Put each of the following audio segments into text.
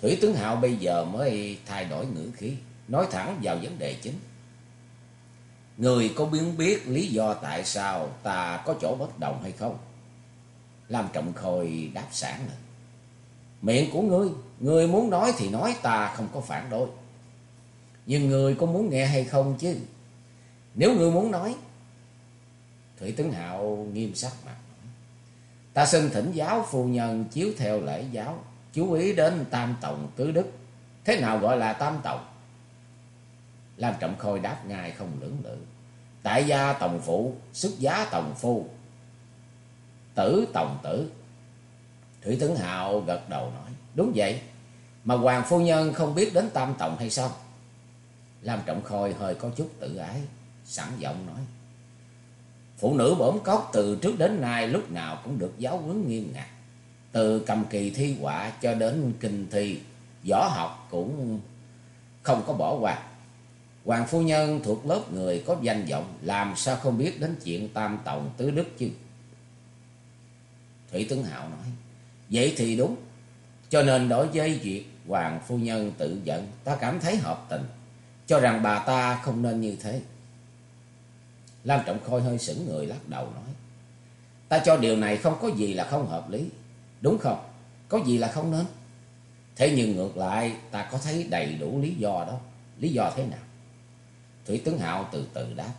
Thủy tướng Hạo bây giờ mới thay đổi ngữ khí, nói thẳng vào vấn đề chính. Người có biến biết lý do tại sao ta có chỗ bất đồng hay không? Lam Trọng Khôi đáp sản lên. Miệng của ngươi, ngươi muốn nói thì nói ta không có phản đối. Nhưng ngươi có muốn nghe hay không chứ? Nếu ngươi muốn nói. Thủy Tướng Hạo nghiêm sắc mặt. Ta xin thỉnh giáo phu nhân chiếu theo lễ giáo. Chú ý đến tam tổng tứ đức. Thế nào gọi là tam tổng? Lam Trọng Khôi đáp ngay không lưỡng lự. Tại gia tổng phụ, xuất giá tổng phu. Tử tổng tử. Thủy Tướng Hạo gật đầu nói. Đúng vậy. Mà Hoàng Phu Nhân không biết đến tam tổng hay sao? Lam Trọng Khôi hơi có chút tự ái. Sẵn giọng nói. Phụ nữ bổn cóc từ trước đến nay lúc nào cũng được giáo huấn nghiêm ngặt. Từ cầm kỳ thi họa cho đến kinh thi, võ học cũng không có bỏ qua. Hoàng phu nhân thuộc lớp người có danh vọng, làm sao không biết đến chuyện tam tổng tứ đức chứ? Thủy Tướng Hạo nói, vậy thì đúng. Cho nên đối với việc Hoàng phu nhân tự giận, ta cảm thấy hợp tình, cho rằng bà ta không nên như thế. Lam Trọng Khôi hơi sững người lắc đầu nói. Ta cho điều này không có gì là không hợp lý. Đúng không? Có gì là không nên. Thế nhưng ngược lại, ta có thấy đầy đủ lý do đó. Lý do thế nào? Thủy Tướng Hạo từ từ đáp.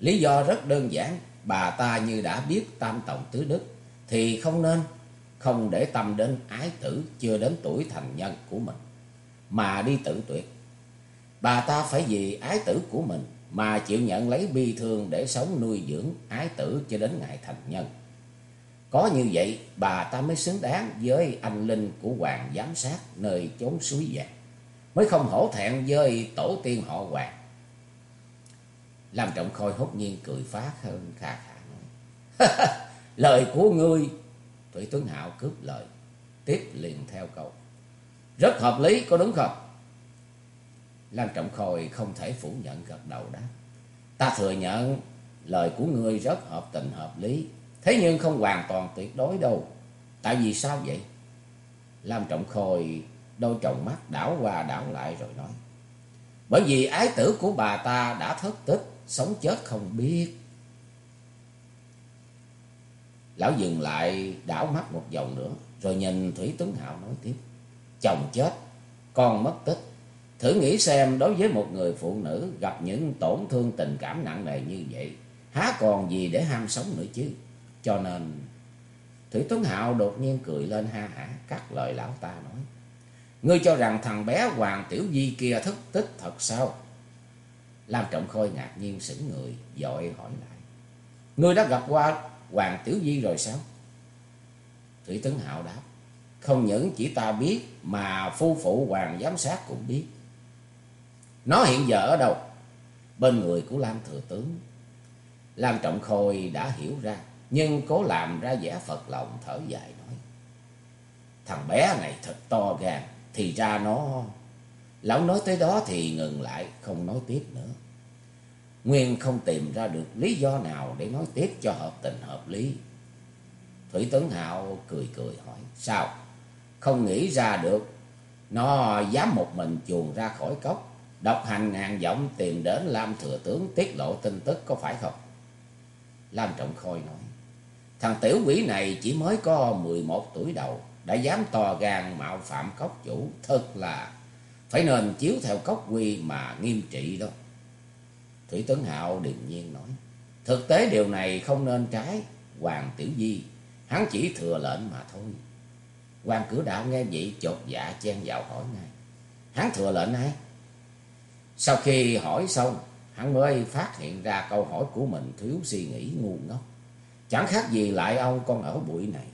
Lý do rất đơn giản. Bà ta như đã biết tam tổng tứ đức. Thì không nên, không để tâm đến ái tử chưa đến tuổi thành nhân của mình. Mà đi tự tuyệt. Bà ta phải vì ái tử của mình mà chịu nhận lấy bi thương để sống nuôi dưỡng ái tử cho đến ngày thành nhân. Có như vậy, bà ta mới xứng đáng với anh linh của hoàng giám sát nơi chốn suối vàng, mới không hổ thẹn với tổ tiên họ hoàng. làm Trọng Khôi hốt nhiên cười phá hơn khà khả nói. lời của ngươi, Thủy Tuấn Hạo cướp lời, tiếp liền theo câu. Rất hợp lý, có đúng không? Lan Trọng Khôi không thể phủ nhận gật đầu đáp. Ta thừa nhận lời của ngươi rất hợp tình hợp lý. Thế nhưng không hoàn toàn tuyệt đối đâu. Tại vì sao vậy? Lam Trọng Khôi đôi tròng mắt đảo qua đảo lại rồi nói. Bởi vì ái tử của bà ta đã thất tích, sống chết không biết. Lão dừng lại đảo mắt một vòng nữa, rồi nhìn Thủy Tuấn Hạo nói tiếp. Chồng chết, con mất tích. Thử nghĩ xem đối với một người phụ nữ gặp những tổn thương tình cảm nặng nề như vậy, há còn gì để ham sống nữa chứ. Cho nên Thủy Tuấn Hạo đột nhiên cười lên ha hả cắt lời lão ta nói. Ngươi cho rằng thằng bé Hoàng Tiểu Di kia thức tích thật sao? Lam Trọng Khôi ngạc nhiên sững người, dội hỏi lại. Ngươi đã gặp qua Hoàng Tiểu Di rồi sao? Thủy Tuấn Hạo đáp. Không những chỉ ta biết mà phu phụ Hoàng giám sát cũng biết. Nó hiện giờ ở đâu? Bên người của Lam Thừa Tướng. Lam Trọng Khôi đã hiểu ra, nhưng cố làm ra vẻ Phật lòng thở dài nói. Thằng bé này thật to gan, thì ra nó... Lão nói tới đó thì ngừng lại, không nói tiếp nữa. Nguyên không tìm ra được lý do nào để nói tiếp cho hợp tình hợp lý. Thủy tấn Hạo cười cười hỏi, sao? Không nghĩ ra được, nó dám một mình chuồn ra khỏi cốc, Độc hành ngàn giọng tìm đến Lam Thừa Tướng tiết lộ tin tức có phải không? Lam Trọng Khôi nói. Thằng tiểu quỷ này chỉ mới có 11 tuổi đầu. Đã dám to gan mạo phạm cốc chủ. Thật là phải nên chiếu theo cốc quy mà nghiêm trị đó. Thủy tấn Hạo điềm nhiên nói. Thực tế điều này không nên trái. Hoàng Tiểu Di. Hắn chỉ thừa lệnh mà thôi. Hoàng cửa đạo nghe vậy chột dạ chen vào hỏi ngay. Hắn thừa lệnh ai? Sau khi hỏi xong, hắn mới phát hiện ra câu hỏi của mình thiếu suy nghĩ ngu ngốc. Chẳng khác gì lại ông con ở bụi này.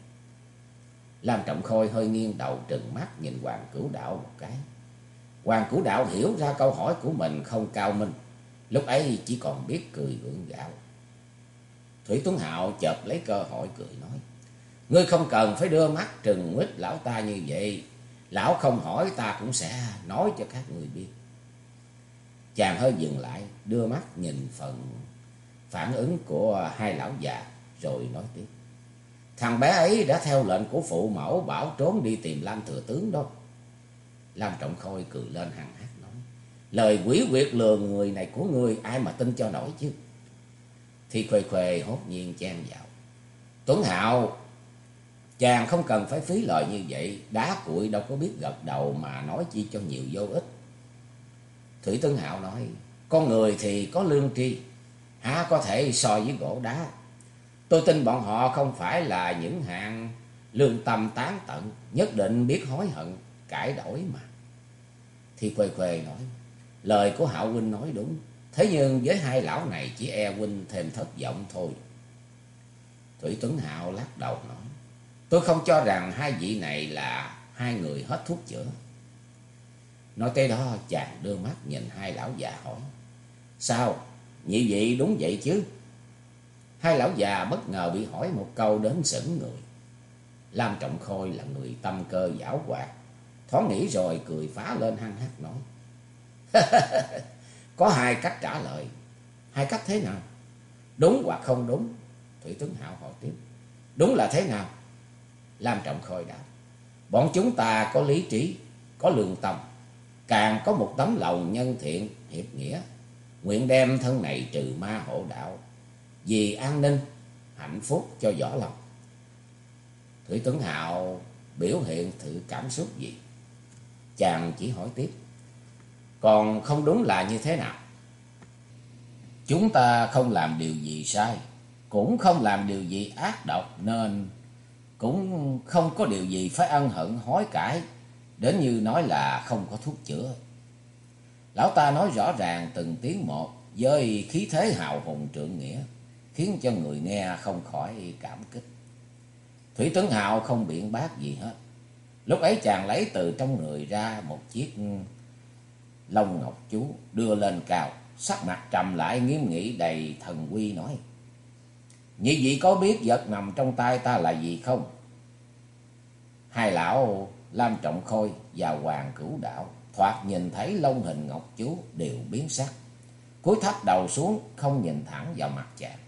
Lam Trọng Khôi hơi nghiêng đầu trừng mắt nhìn Hoàng Cửu Đạo một cái. Hoàng Cửu Đạo hiểu ra câu hỏi của mình không cao minh. Lúc ấy chỉ còn biết cười gượng gạo. Thủy Tuấn Hạo chợt lấy cơ hội cười nói. Ngươi không cần phải đưa mắt trừng mít lão ta như vậy. Lão không hỏi ta cũng sẽ nói cho các người biết. Chàng hơi dừng lại, đưa mắt nhìn phần phản ứng của hai lão già, rồi nói tiếp. Thằng bé ấy đã theo lệnh của phụ mẫu bảo trốn đi tìm Lam Thừa Tướng đâu, Lam Trọng Khôi cười lên hằng hát nói. Lời quỷ quyệt lừa người này của người ai mà tin cho nổi chứ. Thì khuê khuê hốt nhiên chen vào. Tuấn Hạo, chàng không cần phải phí lời như vậy. Đá cuội đâu có biết gật đầu mà nói chi cho nhiều vô ích. Thủy Tuấn Hạo nói, con người thì có lương tri, há có thể so với gỗ đá. Tôi tin bọn họ không phải là những hạng lương tâm tán tận, nhất định biết hối hận, cải đổi mà. Thì quê quê nói, lời của Hạo huynh nói đúng, thế nhưng với hai lão này chỉ e huynh thêm thất vọng thôi. Thủy Tuấn Hạo lắc đầu nói, tôi không cho rằng hai vị này là hai người hết thuốc chữa. Nói tới đó chàng đưa mắt nhìn hai lão già hỏi, sao, nhị vị đúng vậy chứ? Hai lão già bất ngờ bị hỏi một câu đến sững người. Lam Trọng Khôi là người tâm cơ giảo hoạt. Thoáng nghĩ rồi cười phá lên hăng hắc nói. Có hai cách trả lời. Hai cách thế nào? Đúng hoặc không đúng? Thủy Tuấn Hạo hỏi tiếp. Đúng là thế nào? Lam Trọng Khôi đáp. Bọn chúng ta có lý trí, có lương tâm. Càng có một tấm lòng nhân thiện, hiệp nghĩa. Nguyện đem thân này trừ ma hộ đạo. Vì an ninh, hạnh phúc cho võ lòng. Thủy Tuấn Hạo biểu hiện thử cảm xúc gì? Chàng chỉ hỏi tiếp. Còn không đúng là như thế nào? Chúng ta không làm điều gì sai, cũng không làm điều gì ác độc nên cũng không có điều gì phải ân hận hối cải, đến như nói là không có thuốc chữa. Lão ta nói rõ ràng từng tiếng một với khí thế hào hùng trượng nghĩa, khiến cho người nghe không khỏi cảm kích. Thủy Tuấn Hạo không biện bác gì hết. Lúc ấy chàng lấy từ trong người ra một chiếc lông ngọc chú đưa lên cao, sắc mặt trầm lại nghiêm nghị đầy thần quy nói. Nhị vị có biết vật nằm trong tay ta là gì không? Hai lão Lam Trọng Khôi và Hoàng Cửu Đạo thoạt nhìn thấy lông hình ngọc chú đều biến sắc. Cúi thấp đầu xuống không nhìn thẳng vào mặt chàng.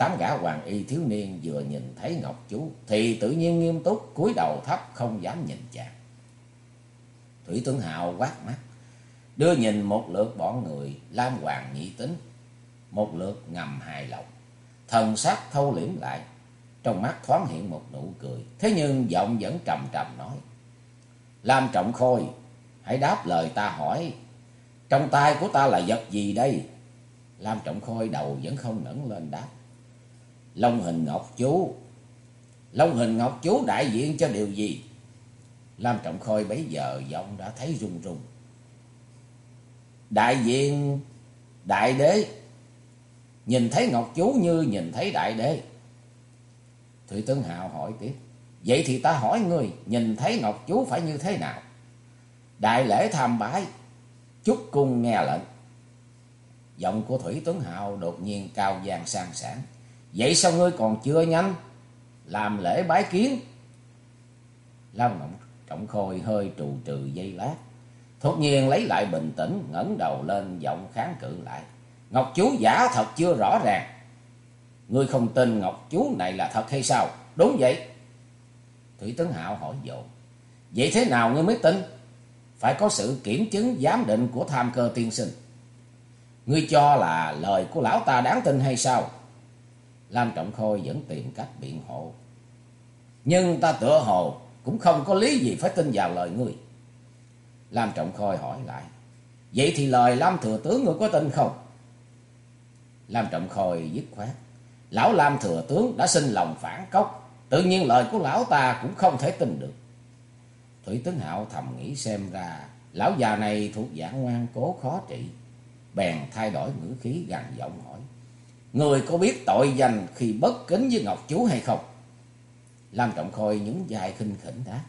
Tám gã hoàng y thiếu niên vừa nhìn thấy Ngọc Chú thì tự nhiên nghiêm túc cúi đầu thấp không dám nhìn chàng. Thủy Tuấn hào quát mắt, đưa nhìn một lượt bọn người Lam Hoàng nhị tính, một lượt ngầm hài lòng, thần sắc thâu liễm lại, trong mắt thoáng hiện một nụ cười, thế nhưng giọng vẫn trầm trầm nói: "Lam Trọng Khôi, hãy đáp lời ta hỏi, trong tay của ta là vật gì đây?" Lam Trọng Khôi đầu vẫn không ngẩng lên đáp: Long hình ngọc chú. Long hình ngọc chú đại diện cho điều gì? Lam Trọng Khôi bấy giờ giọng đã thấy run run. Đại diện đại đế. Nhìn thấy ngọc chú như nhìn thấy đại đế. Thủy Tướng hào hỏi tiếp. Vậy thì ta hỏi ngươi, nhìn thấy ngọc chú phải như thế nào? Đại lễ tham bái, chúc cung nghe lệnh. Giọng của Thủy Tuấn hào đột nhiên cao vang sang sản. Vậy sao ngươi còn chưa nhanh? Làm lễ bái kiến. Lam Ngọc Trọng Khôi hơi trù trừ dây lát. Thốt nhiên lấy lại bình tĩnh, ngẩng đầu lên giọng kháng cự lại. Ngọc chú giả thật chưa rõ ràng. Ngươi không tin Ngọc chú này là thật hay sao? Đúng vậy. Thủy Tấn Hạo hỏi dồn. Vậy thế nào ngươi mới tin? Phải có sự kiểm chứng giám định của tham cơ tiên sinh. Ngươi cho là lời của lão ta đáng tin hay sao? Lam Trọng Khôi vẫn tìm cách biện hộ. Nhưng ta tựa hồ cũng không có lý gì phải tin vào lời ngươi. Lam Trọng Khôi hỏi lại. Vậy thì lời Lam Thừa Tướng ngươi có tin không? Lam Trọng Khôi dứt khoát. Lão Lam Thừa Tướng đã sinh lòng phản cốc. Tự nhiên lời của lão ta cũng không thể tin được. Thủy Tướng Hạo thầm nghĩ xem ra. Lão già này thuộc dạng ngoan cố khó trị. Bèn thay đổi ngữ khí gằn giọng hỏi. Người có biết tội danh khi bất kính với Ngọc Chú hay không? Lam Trọng Khôi nhún dài khinh khỉnh đáp.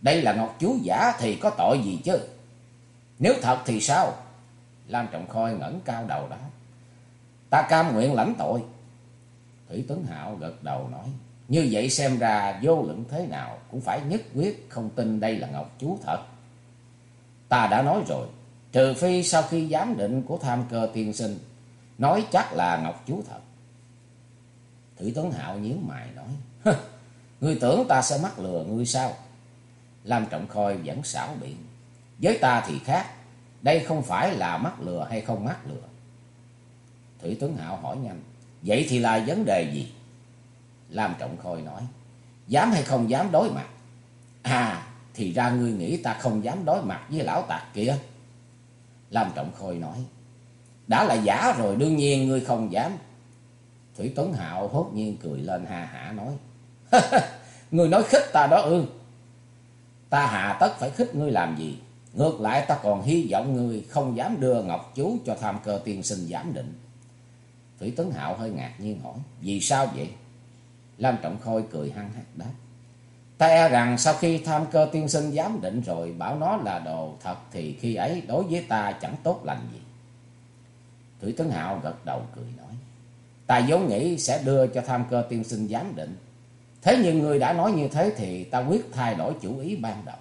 Đây là Ngọc Chú giả thì có tội gì chứ? Nếu thật thì sao? Lam Trọng Khôi ngẩng cao đầu đó. Ta cam nguyện lãnh tội. Thủy Tuấn Hạo gật đầu nói. Như vậy xem ra vô luận thế nào cũng phải nhất quyết không tin đây là Ngọc Chú thật. Ta đã nói rồi, trừ phi sau khi giám định của tham cơ tiên sinh nói chắc là Ngọc Chú thật. Thủy Tuấn Hạo nhíu mày nói, ngươi tưởng ta sẽ mắc lừa ngươi sao? Lam Trọng Khôi vẫn xảo biện. Với ta thì khác. Đây không phải là mắc lừa hay không mắc lừa. Thủy Tuấn Hạo hỏi nhanh. Vậy thì là vấn đề gì? Lam Trọng Khôi nói. Dám hay không dám đối mặt? À, thì ra ngươi nghĩ ta không dám đối mặt với lão tạc kia. Lam Trọng Khôi nói. Đã là giả rồi, đương nhiên ngươi không dám. Thủy Tuấn Hạo hốt nhiên cười lên hà hả nói. ngươi nói khích ta đó, ư. Ta hà tất phải khích ngươi làm gì. Ngược lại ta còn hy vọng ngươi không dám đưa Ngọc Chú cho tham cơ tiên sinh giám định. Thủy Tuấn Hạo hơi ngạc nhiên hỏi. Vì sao vậy? Lam Trọng Khôi cười hăng hát đáp. Ta e rằng sau khi tham cơ tiên sinh giám định rồi, bảo nó là đồ thật thì khi ấy đối với ta chẳng tốt lành gì. Thủy Tuấn Hạo gật đầu cười nói. Ta vốn nghĩ sẽ đưa cho tham cơ tiên sinh giám định. Thế nhưng người đã nói như thế thì ta quyết thay đổi chủ ý ban đầu.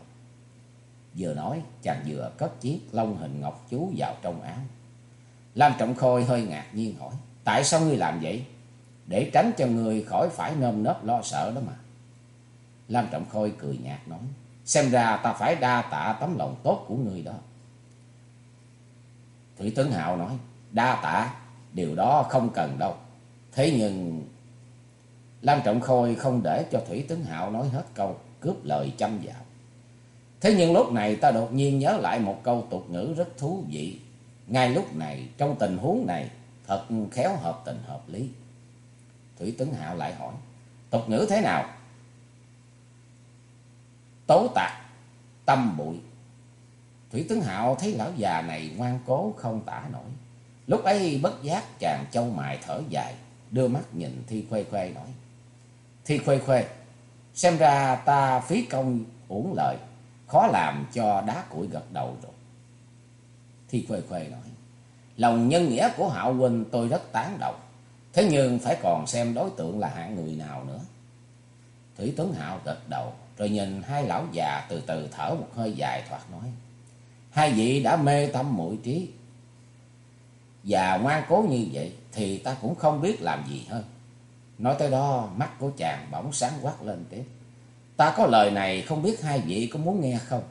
Vừa nói, chàng vừa cất chiếc lông hình ngọc chú vào trong áo. Lam Trọng Khôi hơi ngạc nhiên hỏi. Tại sao ngươi làm vậy? Để tránh cho người khỏi phải nơm nớp lo sợ đó mà. Lam Trọng Khôi cười nhạt nói. Xem ra ta phải đa tạ tấm lòng tốt của người đó. Thủy Tuấn Hạo nói. Đa tạ. Điều đó không cần đâu. Thế nhưng... Lam Trọng Khôi không để cho Thủy Tấn Hạo nói hết câu. Cướp lời chăm vào. Thế nhưng lúc này ta đột nhiên nhớ lại một câu tục ngữ rất thú vị. Ngay lúc này, trong tình huống này, thật khéo hợp tình hợp lý. Thủy Tấn Hạo lại hỏi. Tục ngữ thế nào? Tố tạc, tâm bụi. Thủy Tấn Hạo thấy lão già này ngoan cố không tả nổi. Lúc ấy bất giác chàng châu mài thở dài, đưa mắt nhìn Thi Khuê Khuê nói. Thi Khuê Khuê, xem ra ta phí công uổng lợi, khó làm cho đá củi gật đầu rồi. Thi Khuê Khuê nói, lòng nhân nghĩa của Hạo Huynh tôi rất tán động, thế nhưng phải còn xem đối tượng là hạng người nào nữa. Thủy Tuấn Hạo gật đầu, rồi nhìn hai lão già từ từ thở một hơi dài thoạt nói. Hai vị đã mê tâm muội trí. Và ngoan cố như vậy thì ta cũng không biết làm gì hơn. Nói tới đó, mắt của chàng bỗng sáng quát lên tiếp. Ta có lời này không biết hai vị có muốn nghe không?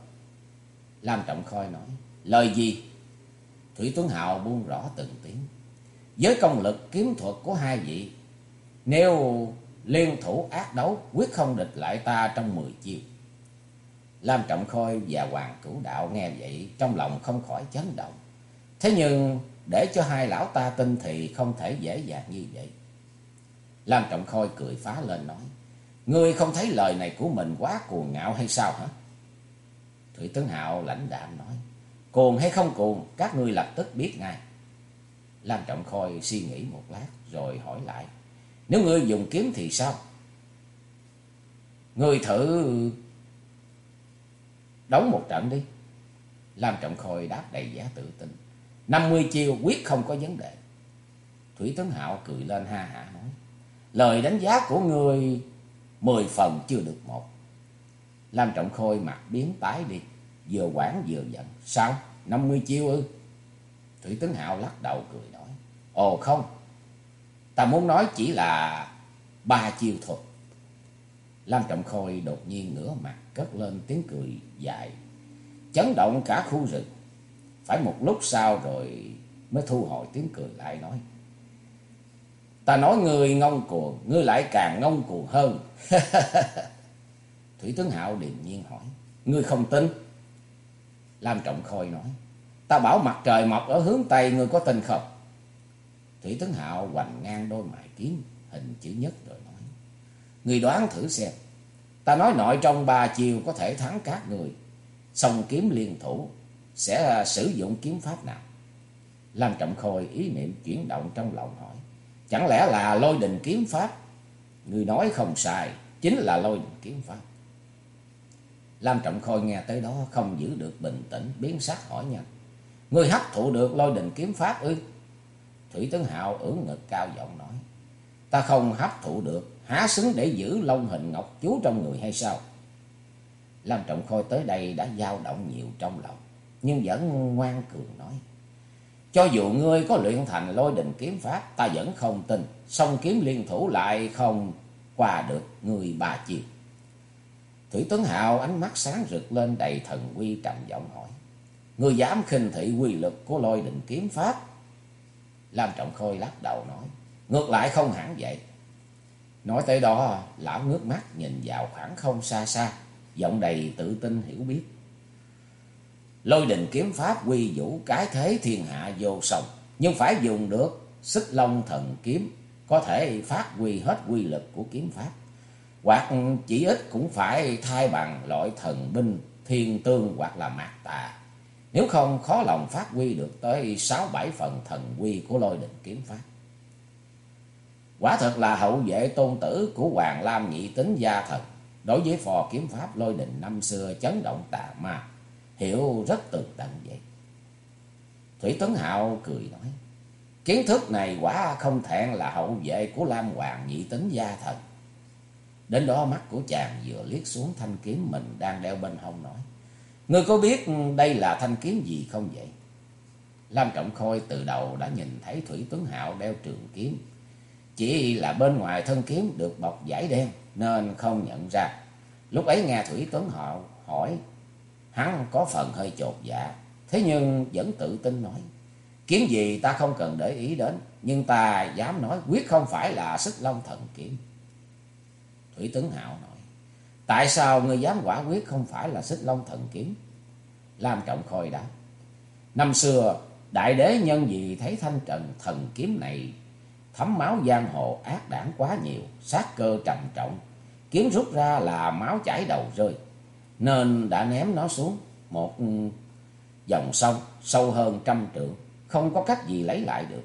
Lam Trọng Khôi nói. Lời gì? Thủy Tuấn Hạo buông rõ từng tiếng. Với công lực kiếm thuật của hai vị. Nếu liên thủ ác đấu, quyết không địch lại ta trong mười chiêu. Lam Trọng Khôi và Hoàng Cửu Đạo nghe vậy, trong lòng không khỏi chấn động. Thế nhưng để cho hai lão ta tin thì không thể dễ dàng như vậy. Lam Trọng Khôi cười phá lên nói. Ngươi không thấy lời này của mình quá cuồng ngạo hay sao hả? Thủy Tướng Hạo lãnh đạm nói. Cuồng hay không cuồng, các ngươi lập tức biết ngay. Lam Trọng Khôi suy nghĩ một lát rồi hỏi lại. Nếu ngươi dùng kiếm thì sao? Ngươi thử đấu một trận đi. Lam Trọng Khôi đáp đầy giá tự tin. 50 chiêu quyết không có vấn đề. Thủy Tấn Hạo cười lên ha hả nói. Lời đánh giá của người mười phần chưa được một. Lam Trọng Khôi mặt biến tái đi. Vừa quảng vừa giận. Sao? 50 chiêu ư? Thủy Tấn Hạo lắc đầu cười nói. Ồ, không. Ta muốn nói chỉ là ba chiêu thôi. Lam Trọng Khôi đột nhiên ngửa mặt, cất lên tiếng cười dài. Chấn động cả khu rừng. Phải một lúc sau rồi mới thu hồi tiếng cười lại nói. Ta nói người ngông cuồng, ngươi lại càng ngông cuồng hơn. Thủy tướng Hạo điềm nhiên hỏi. Ngươi không tin? Lam Trọng Khôi nói. Ta bảo mặt trời mọc ở hướng Tây, ngươi có tin không? Thủy tướng Hạo hoành ngang đôi mài kiếm, hình chữ nhất rồi nói. Ngươi đoán thử xem. Ta nói nội trong ba chiều có thể thắng các người. Song kiếm liên thủ sẽ à, sử dụng kiếm pháp nào? Lam Trọng Khôi ý niệm chuyển động trong lòng hỏi. Chẳng lẽ là lôi đình kiếm pháp? Người nói không sai, chính là lôi đình kiếm pháp. Lam Trọng Khôi nghe tới đó không giữ được bình tĩnh, biến sắc hỏi nhanh. Người hấp thụ được lôi đình kiếm pháp ư? Thủy Tấn Hạo ưỡn ngực cao giọng nói. Ta không hấp thụ được, há xứng để giữ long hình ngọc chú trong người hay sao? Lam Trọng Khôi tới đây đã dao động nhiều trong lòng, nhưng vẫn ngoan cường nói. Cho dù ngươi có luyện thành lôi đình kiếm pháp, ta vẫn không tin, song kiếm liên thủ lại không qua được người bà chiều. Thủy Tuấn hào ánh mắt sáng rực lên đầy thần quy trầm giọng hỏi. Người dám khinh thị quy lực của lôi đình kiếm pháp. Lam Trọng Khôi lắc đầu nói. Ngược lại không hẳn vậy. Nói tới đó, lão ngước mắt nhìn vào khoảng không xa xa, giọng đầy tự tin hiểu biết. Lôi đình kiếm pháp quy vũ cái thế thiên hạ vô song, nhưng phải dùng được sức long thần kiếm, có thể phát huy hết quy lực của kiếm pháp. Hoặc chỉ ít cũng phải thay bằng loại thần binh, thiên tương hoặc là mạc tà. Nếu không khó lòng phát huy được tới sáu bảy phần thần quy của lôi đình kiếm pháp. Quả thật là hậu vệ tôn tử của Hoàng Lam nhị tính gia thần. Đối với phò kiếm pháp lôi đình năm xưa chấn động tà ma. Hiểu rất tường tận vậy. Thủy Tuấn Hạo cười nói. Kiến thức này quả không thẹn là hậu vệ của Lam Hoàng nhị tính gia thần. Đến đó mắt của chàng vừa liếc xuống thanh kiếm mình đang đeo bên hông nói. Ngươi có biết đây là thanh kiếm gì không vậy? Lam Trọng Khôi từ đầu đã nhìn thấy Thủy Tuấn Hạo đeo trường kiếm. Chỉ là bên ngoài thân kiếm được bọc vải đen nên không nhận ra. Lúc ấy nghe Thủy Tuấn Hạo hỏi, hắn có phần hơi chột dạ. Thế nhưng vẫn tự tin nói, kiếm gì ta không cần để ý đến, nhưng ta dám nói quyết không phải là xích long thần kiếm. Thủy tướng Hạo nói, tại sao người dám quả quyết không phải là xích long thần kiếm? Lam Trọng Khôi đáp, năm xưa đại đế nhân vì thấy thanh trần thần kiếm này thấm máu giang hồ ác đảng quá nhiều, sát cơ trầm trọng, kiếm rút ra là máu chảy đầu rơi, nên đã ném nó xuống một dòng sông sâu hơn trăm trượng, không có cách gì lấy lại được.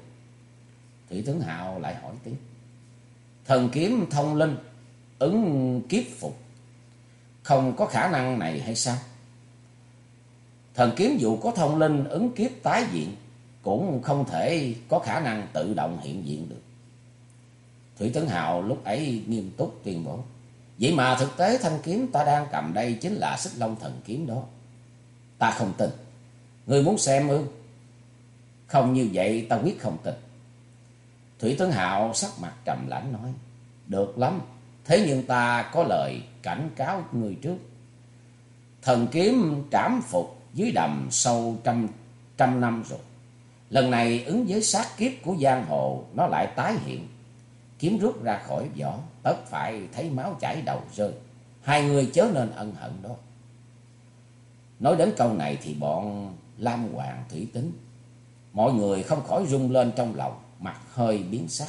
Thủy Tướng Hạo lại hỏi tiếp. Thần kiếm thông linh, ứng kiếp phục, không có khả năng này hay sao? Thần kiếm dù có thông linh ứng kiếp tái diện, cũng không thể có khả năng tự động hiện diện được. Thủy Tấn Hào lúc ấy nghiêm túc tuyên bố. Vậy mà thực tế thanh kiếm ta đang cầm đây chính là xích long thần kiếm đó. Ta không tin. Người muốn xem ư? Không như vậy ta quyết không tin. Thủy Tấn Hạo sắc mặt trầm lãnh nói. Được lắm. Thế nhưng ta có lời cảnh cáo người trước. Thần kiếm trảm phục dưới đầm sâu trăm, trăm năm rồi. Lần này ứng với sát kiếp của giang hồ nó lại tái hiện. Kiếm rút ra khỏi vỏ, tất phải thấy máu chảy đầu rơi. Hai người chớ nên ân hận đó. Nói đến câu này thì bọn Lam Hoàng Thủy Tính. Mọi người không khỏi rung lên trong lòng, mặt hơi biến sắc.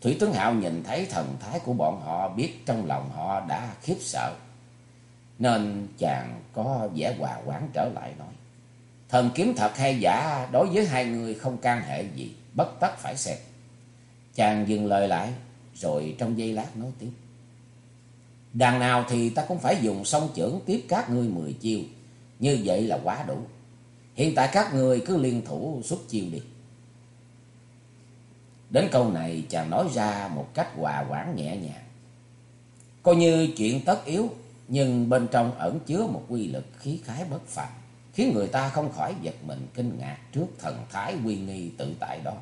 Thủy Tướng Hạo nhìn thấy thần thái của bọn họ biết trong lòng họ đã khiếp sợ. Nên chàng có vẻ hòa quán trở lại nói. Thần kiếm thật hay giả đối với hai người không can hệ gì, bất tất phải xem. Chàng dừng lời lại, rồi trong giây lát nói tiếp. Đằng nào thì ta cũng phải dùng song trưởng tiếp các ngươi mười chiêu, như vậy là quá đủ. Hiện tại các người cứ liên thủ xuất chiêu đi. Đến câu này chàng nói ra một cách hòa quản nhẹ nhàng. Coi như chuyện tất yếu, nhưng bên trong ẩn chứa một quy lực khí khái bất phàm khiến người ta không khỏi giật mình kinh ngạc trước thần thái uy nghi tự tại đó.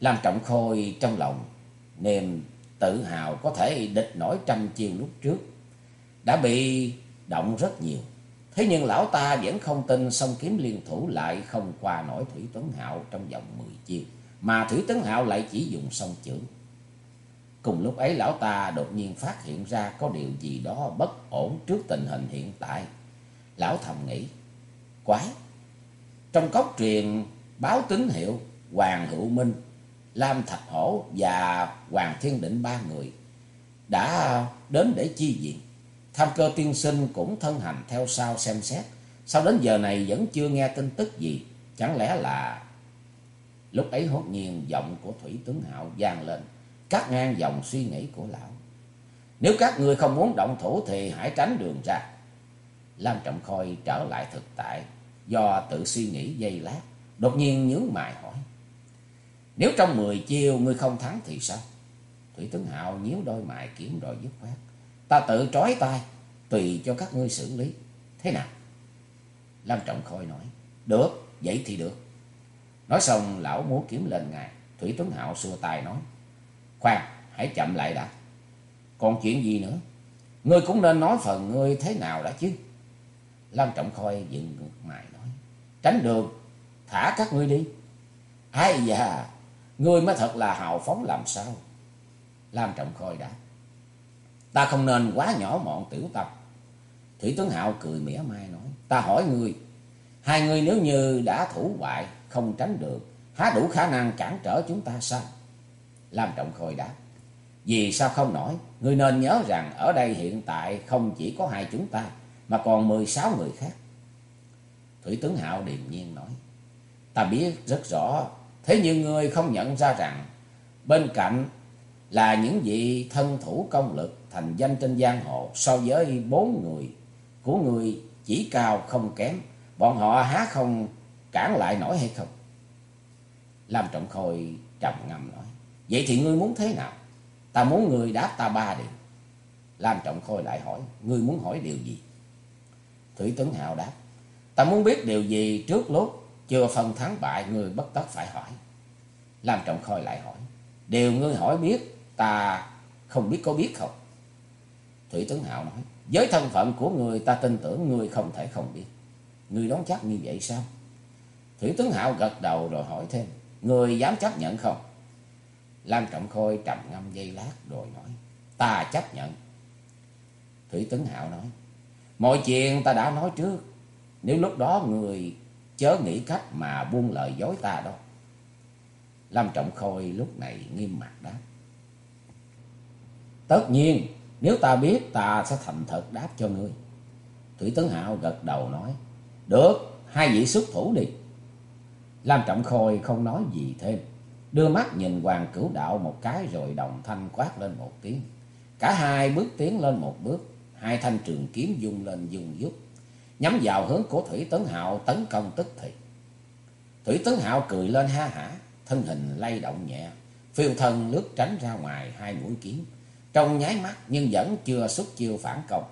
Lam Trọng Khôi trong lòng niềm tự hào có thể địch nổi trăm chiêu lúc trước đã bị động rất nhiều. Thế nhưng lão ta vẫn không tin song kiếm liên thủ lại không qua nổi Thủy Tuấn Hạo trong vòng mười chiêu, mà Thủy Tuấn Hạo lại chỉ dùng song chưởng. Cùng lúc ấy lão ta đột nhiên phát hiện ra có điều gì đó bất ổn trước tình hình hiện tại. Lão thầm nghĩ, quái, trong cốc truyền báo tín hiệu Hoàng Hữu Minh, Lam Thạch Hổ và Hoàng Thiên Định ba người đã đến để chi viện. Tham cơ tiên sinh cũng thân hành theo sau xem xét. Sau đến giờ này vẫn chưa nghe tin tức gì. Chẳng lẽ là... Lúc ấy hốt nhiên giọng của Thủy Tướng Hạo vang lên. Cắt ngang dòng suy nghĩ của lão. Nếu các người không muốn động thủ thì hãy tránh đường ra. Lam Trọng Khôi trở lại thực tại. Do tự suy nghĩ dây lát. Đột nhiên nhướng mày hỏi. Nếu trong mười chiêu ngươi không thắng thì sao? Thủy Tướng Hạo nhíu đôi mày kiếm rồi dứt khoát. Ta tự trói tay, tùy cho các ngươi xử lý. Thế nào? Lam Trọng Khôi nói. Được, vậy thì được. Nói xong lão múa kiếm lên ngài. Thủy Tuấn Hạo xua tay nói. Khoan, hãy chậm lại đã. Còn chuyện gì nữa? Ngươi cũng nên nói phần ngươi thế nào đã chứ. Lam Trọng Khôi dựng ngược mày nói. Tránh đường, thả các ngươi đi. Ai da, ngươi mới thật là hào phóng làm sao. Lam Trọng Khôi đã. Ta không nên quá nhỏ mọn tiểu tâm. Thủy tướng Hạo cười mỉa mai nói. Ta hỏi ngươi, hai ngươi nếu như đã thủ bại, không tránh được, há đủ khả năng cản trở chúng ta sao? Lam Trọng Khôi đáp. Vì sao không nổi? Ngươi nên nhớ rằng ở đây hiện tại không chỉ có hai chúng ta, mà còn 16 người khác. Thủy tướng Hạo điềm nhiên nói. Ta biết rất rõ, thế nhưng ngươi không nhận ra rằng bên cạnh là những vị thân thủ công lực thành danh trên giang hồ so với bốn người của người chỉ cao không kém, bọn họ há không cản lại nổi hay không? Lam Trọng Khôi trầm ngâm nói, vậy thì ngươi muốn thế nào? Ta muốn ngươi đáp ta ba điều. Lam Trọng Khôi lại hỏi, ngươi muốn hỏi điều gì? Thủy Tuấn Hạo đáp, ta muốn biết điều gì trước lúc chưa phân thắng bại người bất tất phải hỏi. Lam Trọng Khôi lại hỏi, điều ngươi hỏi biết ta không biết có biết không? Thủy Tấn Hạo nói, với thân phận của người ta tin tưởng ngươi không thể không biết. Ngươi đoán chắc như vậy sao? Thủy Tấn Hạo gật đầu rồi hỏi thêm, ngươi dám chấp nhận không? Lam Trọng Khôi trầm ngâm giây lát rồi nói, ta chấp nhận. Thủy Tấn Hạo nói, mọi chuyện ta đã nói trước, nếu lúc đó người chớ nghĩ cách mà buông lời dối ta đâu. Lâm Trọng Khôi lúc này nghiêm mặt đáp. Tất nhiên, nếu ta biết ta sẽ thành thật đáp cho ngươi. Thủy Tấn Hạo gật đầu nói. Được, hai vị xuất thủ đi. Lam Trọng Khôi không nói gì thêm. Đưa mắt nhìn Hoàng Cửu Đạo một cái rồi đồng thanh quát lên một tiếng. Cả hai bước tiến lên một bước. Hai thanh trường kiếm dung lên dung dút. Nhắm vào hướng của Thủy Tấn Hạo tấn công tức thì. Thủy Tấn Hạo cười lên ha hả. Thân hình lay động nhẹ. Phiêu thân lướt tránh ra ngoài hai mũi kiếm trong nháy mắt nhưng vẫn chưa xuất chiêu phản công.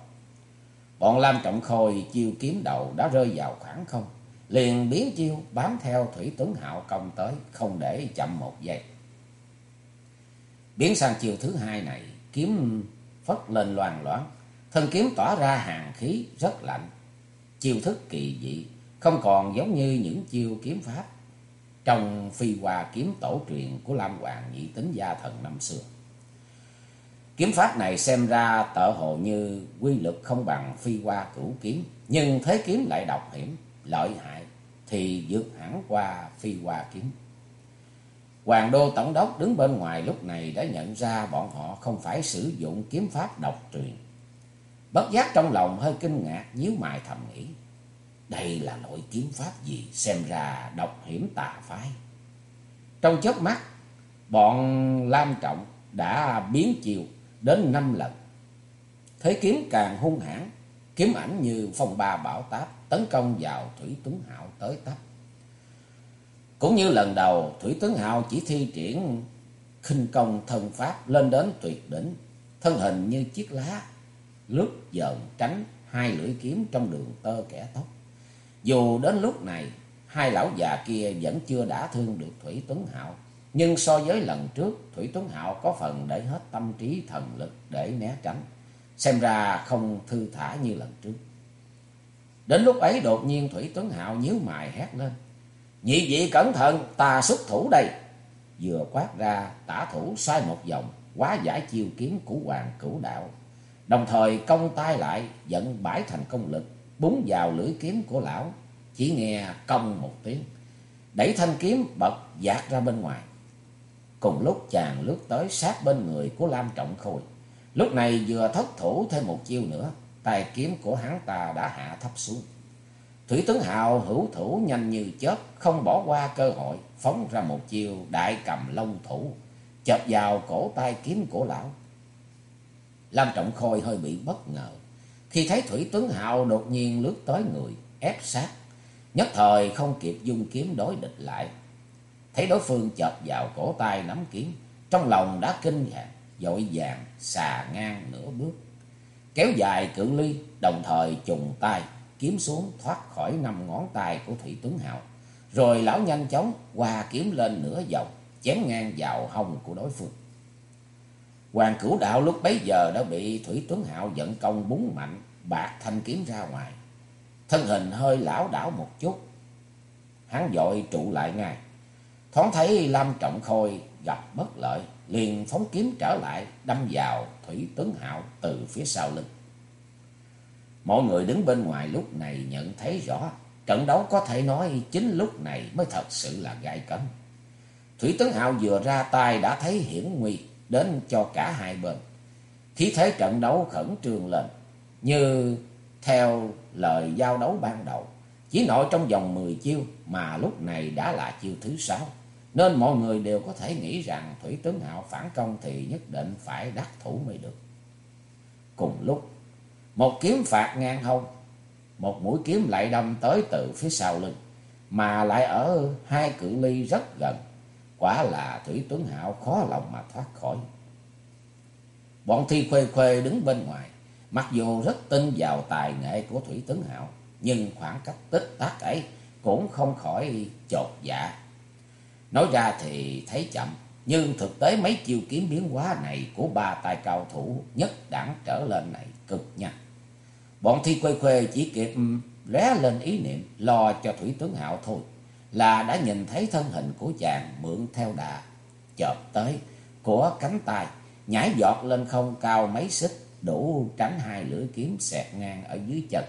Bọn Lam Trọng Khôi chiêu kiếm đầu đã rơi vào khoảng không, liền biến chiêu bám theo Thủy Tuấn Hạo công tới, không để chậm một giây. Biến sang chiêu thứ hai này, kiếm phất lên loàn loáng, thân kiếm tỏa ra hàng khí rất lạnh. Chiêu thức kỳ dị, không còn giống như những chiêu kiếm pháp trong phi hòa kiếm tổ truyền của Lam Hoàng nhị tính gia thần năm xưa. Kiếm pháp này xem ra tợ hồ như quy lực không bằng phi hoa cửu kiếm, nhưng thế kiếm lại độc hiểm, lợi hại thì vượt hẳn qua phi hoa kiếm. Hoàng đô tổng đốc đứng bên ngoài lúc này đã nhận ra bọn họ không phải sử dụng kiếm pháp độc truyền. Bất giác trong lòng hơi kinh ngạc, nhíu mày thầm nghĩ. Đây là loại kiếm pháp gì xem ra độc hiểm tà phái. Trong chớp mắt, bọn Lam Trọng đã biến chiều đến năm lần. Thế kiếm càng hung hãn, kiếm ảnh như phong ba bão táp tấn công vào Thủy Tuấn Hạo tới tấp. Cũng như lần đầu, Thủy Tuấn Hạo chỉ thi triển khinh công thân pháp lên đến tuyệt đỉnh, thân hình như chiếc lá, lướt dần tránh hai lưỡi kiếm trong đường tơ kẻ tóc. Dù đến lúc này, hai lão già kia vẫn chưa đã thương được Thủy Tuấn Hạo, nhưng so với lần trước, Thủy Tuấn Hạo có phần để hết tâm trí thần lực để né tránh. Xem ra không thư thả như lần trước. Đến lúc ấy đột nhiên Thủy Tuấn Hạo nhíu mày hét lên. Nhị vị cẩn thận, ta xuất thủ đây. Vừa quát ra, tả thủ xoay một vòng, quá giải chiêu kiếm của Hoàng Cửu Đạo. Đồng thời công tay lại, dẫn bãi thành công lực, búng vào lưỡi kiếm của lão. Chỉ nghe công một tiếng, đẩy thanh kiếm bật dạt ra bên ngoài. Cùng lúc chàng lướt tới sát bên người của Lam Trọng Khôi. Lúc này vừa thất thủ thêm một chiêu nữa, tài kiếm của hắn ta đã hạ thấp xuống. Thủy tướng Hào hữu thủ nhanh như chớp, không bỏ qua cơ hội, phóng ra một chiêu đại cầm long thủ, chợp vào cổ tay kiếm của lão. Lam Trọng Khôi hơi bị bất ngờ, khi thấy Thủy tuấn Hào đột nhiên lướt tới người, ép sát, nhất thời không kịp dung kiếm đối địch lại, thấy đối phương chợt vào cổ tay nắm kiếm, trong lòng đã kinh ngạc, dội vàng xà ngang nửa bước, kéo dài cự ly, đồng thời trùng tay kiếm xuống thoát khỏi năm ngón tay của Thủy Tuấn Hạo, rồi lão nhanh chóng qua kiếm lên nửa vòng, chém ngang vào hông của đối phương. Hoàng cửu đạo lúc bấy giờ đã bị Thủy Tuấn Hạo giận công búng mạnh, bạc thanh kiếm ra ngoài. Thân hình hơi lão đảo một chút. Hắn dội trụ lại ngay. Thoáng thấy Lam Trọng Khôi gặp bất lợi, liền phóng kiếm trở lại, đâm vào Thủy Tuấn Hạo từ phía sau lưng. Mọi người đứng bên ngoài lúc này nhận thấy rõ, trận đấu có thể nói chính lúc này mới thật sự là gai cấn. Thủy Tuấn Hạo vừa ra tay đã thấy hiểm nguy đến cho cả hai bên. Khí thế trận đấu khẩn trương lên, như theo lời giao đấu ban đầu. Chỉ nội trong vòng 10 chiêu mà lúc này đã là chiêu thứ sáu Nên mọi người đều có thể nghĩ rằng Thủy Tướng Hạo phản công thì nhất định phải đắc thủ mới được. Cùng lúc, một kiếm phạt ngang hông, một mũi kiếm lại đâm tới từ phía sau lưng, mà lại ở hai cự ly rất gần. Quả là Thủy Tuấn Hạo khó lòng mà thoát khỏi. Bọn thi khuê khuê đứng bên ngoài, mặc dù rất tin vào tài nghệ của Thủy Tuấn Hạo, nhưng khoảng cách tích tác ấy cũng không khỏi chột dạ. Nói ra thì thấy chậm, nhưng thực tế mấy chiêu kiếm biến hóa này của ba tài cao thủ nhất đẳng trở lên này cực nhanh. Bọn thi khuê khuê chỉ kịp lóe lên ý niệm lo cho Thủy Tuấn Hạo thôi, là đã nhìn thấy thân hình của chàng mượn theo đà, chợt tới của cánh tay, nhảy giọt lên không cao mấy xích, đủ tránh hai lưỡi kiếm xẹt ngang ở dưới chân.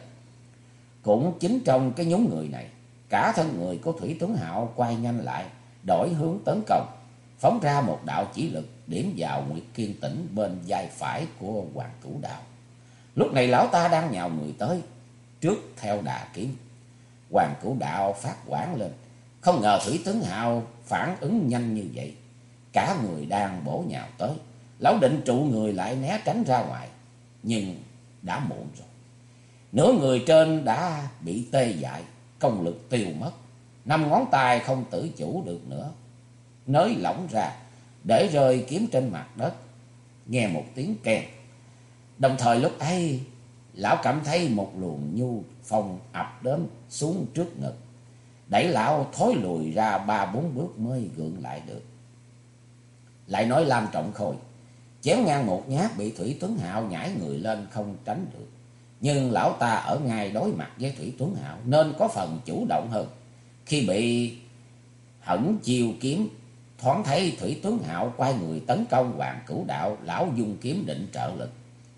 Cũng chính trong cái nhóm người này, cả thân người của Thủy Tuấn Hạo quay nhanh lại, đổi hướng tấn công, phóng ra một đạo chỉ lực điểm vào Nguyệt Kiên Tĩnh bên vai phải của Hoàng Cửu Đạo. Lúc này lão ta đang nhào người tới, trước theo đà kiếm. Hoàng Cửu Đạo phát quảng lên, không ngờ Thủy tướng hào phản ứng nhanh như vậy. Cả người đang bổ nhào tới, lão định trụ người lại né tránh ra ngoài, nhưng đã muộn rồi. Nửa người trên đã bị tê dại, công lực tiêu mất. Năm ngón tay không tự chủ được nữa. Nới lỏng ra, để rơi kiếm trên mặt đất. Nghe một tiếng kèn. Đồng thời lúc ấy, lão cảm thấy một luồng nhu phong ập đến xuống trước ngực. Đẩy lão thối lùi ra ba bốn bước mới gượng lại được. Lại nói Lam Trọng Khôi, chém ngang một nhát bị Thủy Tuấn Hạo nhảy người lên không tránh được. Nhưng lão ta ở ngay đối mặt với Thủy Tuấn Hạo nên có phần chủ động hơn. Khi bị hẩn chiêu kiếm, thoáng thấy Thủy Tuấn Hạo quay người tấn công Hoàng Cửu Đạo, lão dung kiếm định trợ lực.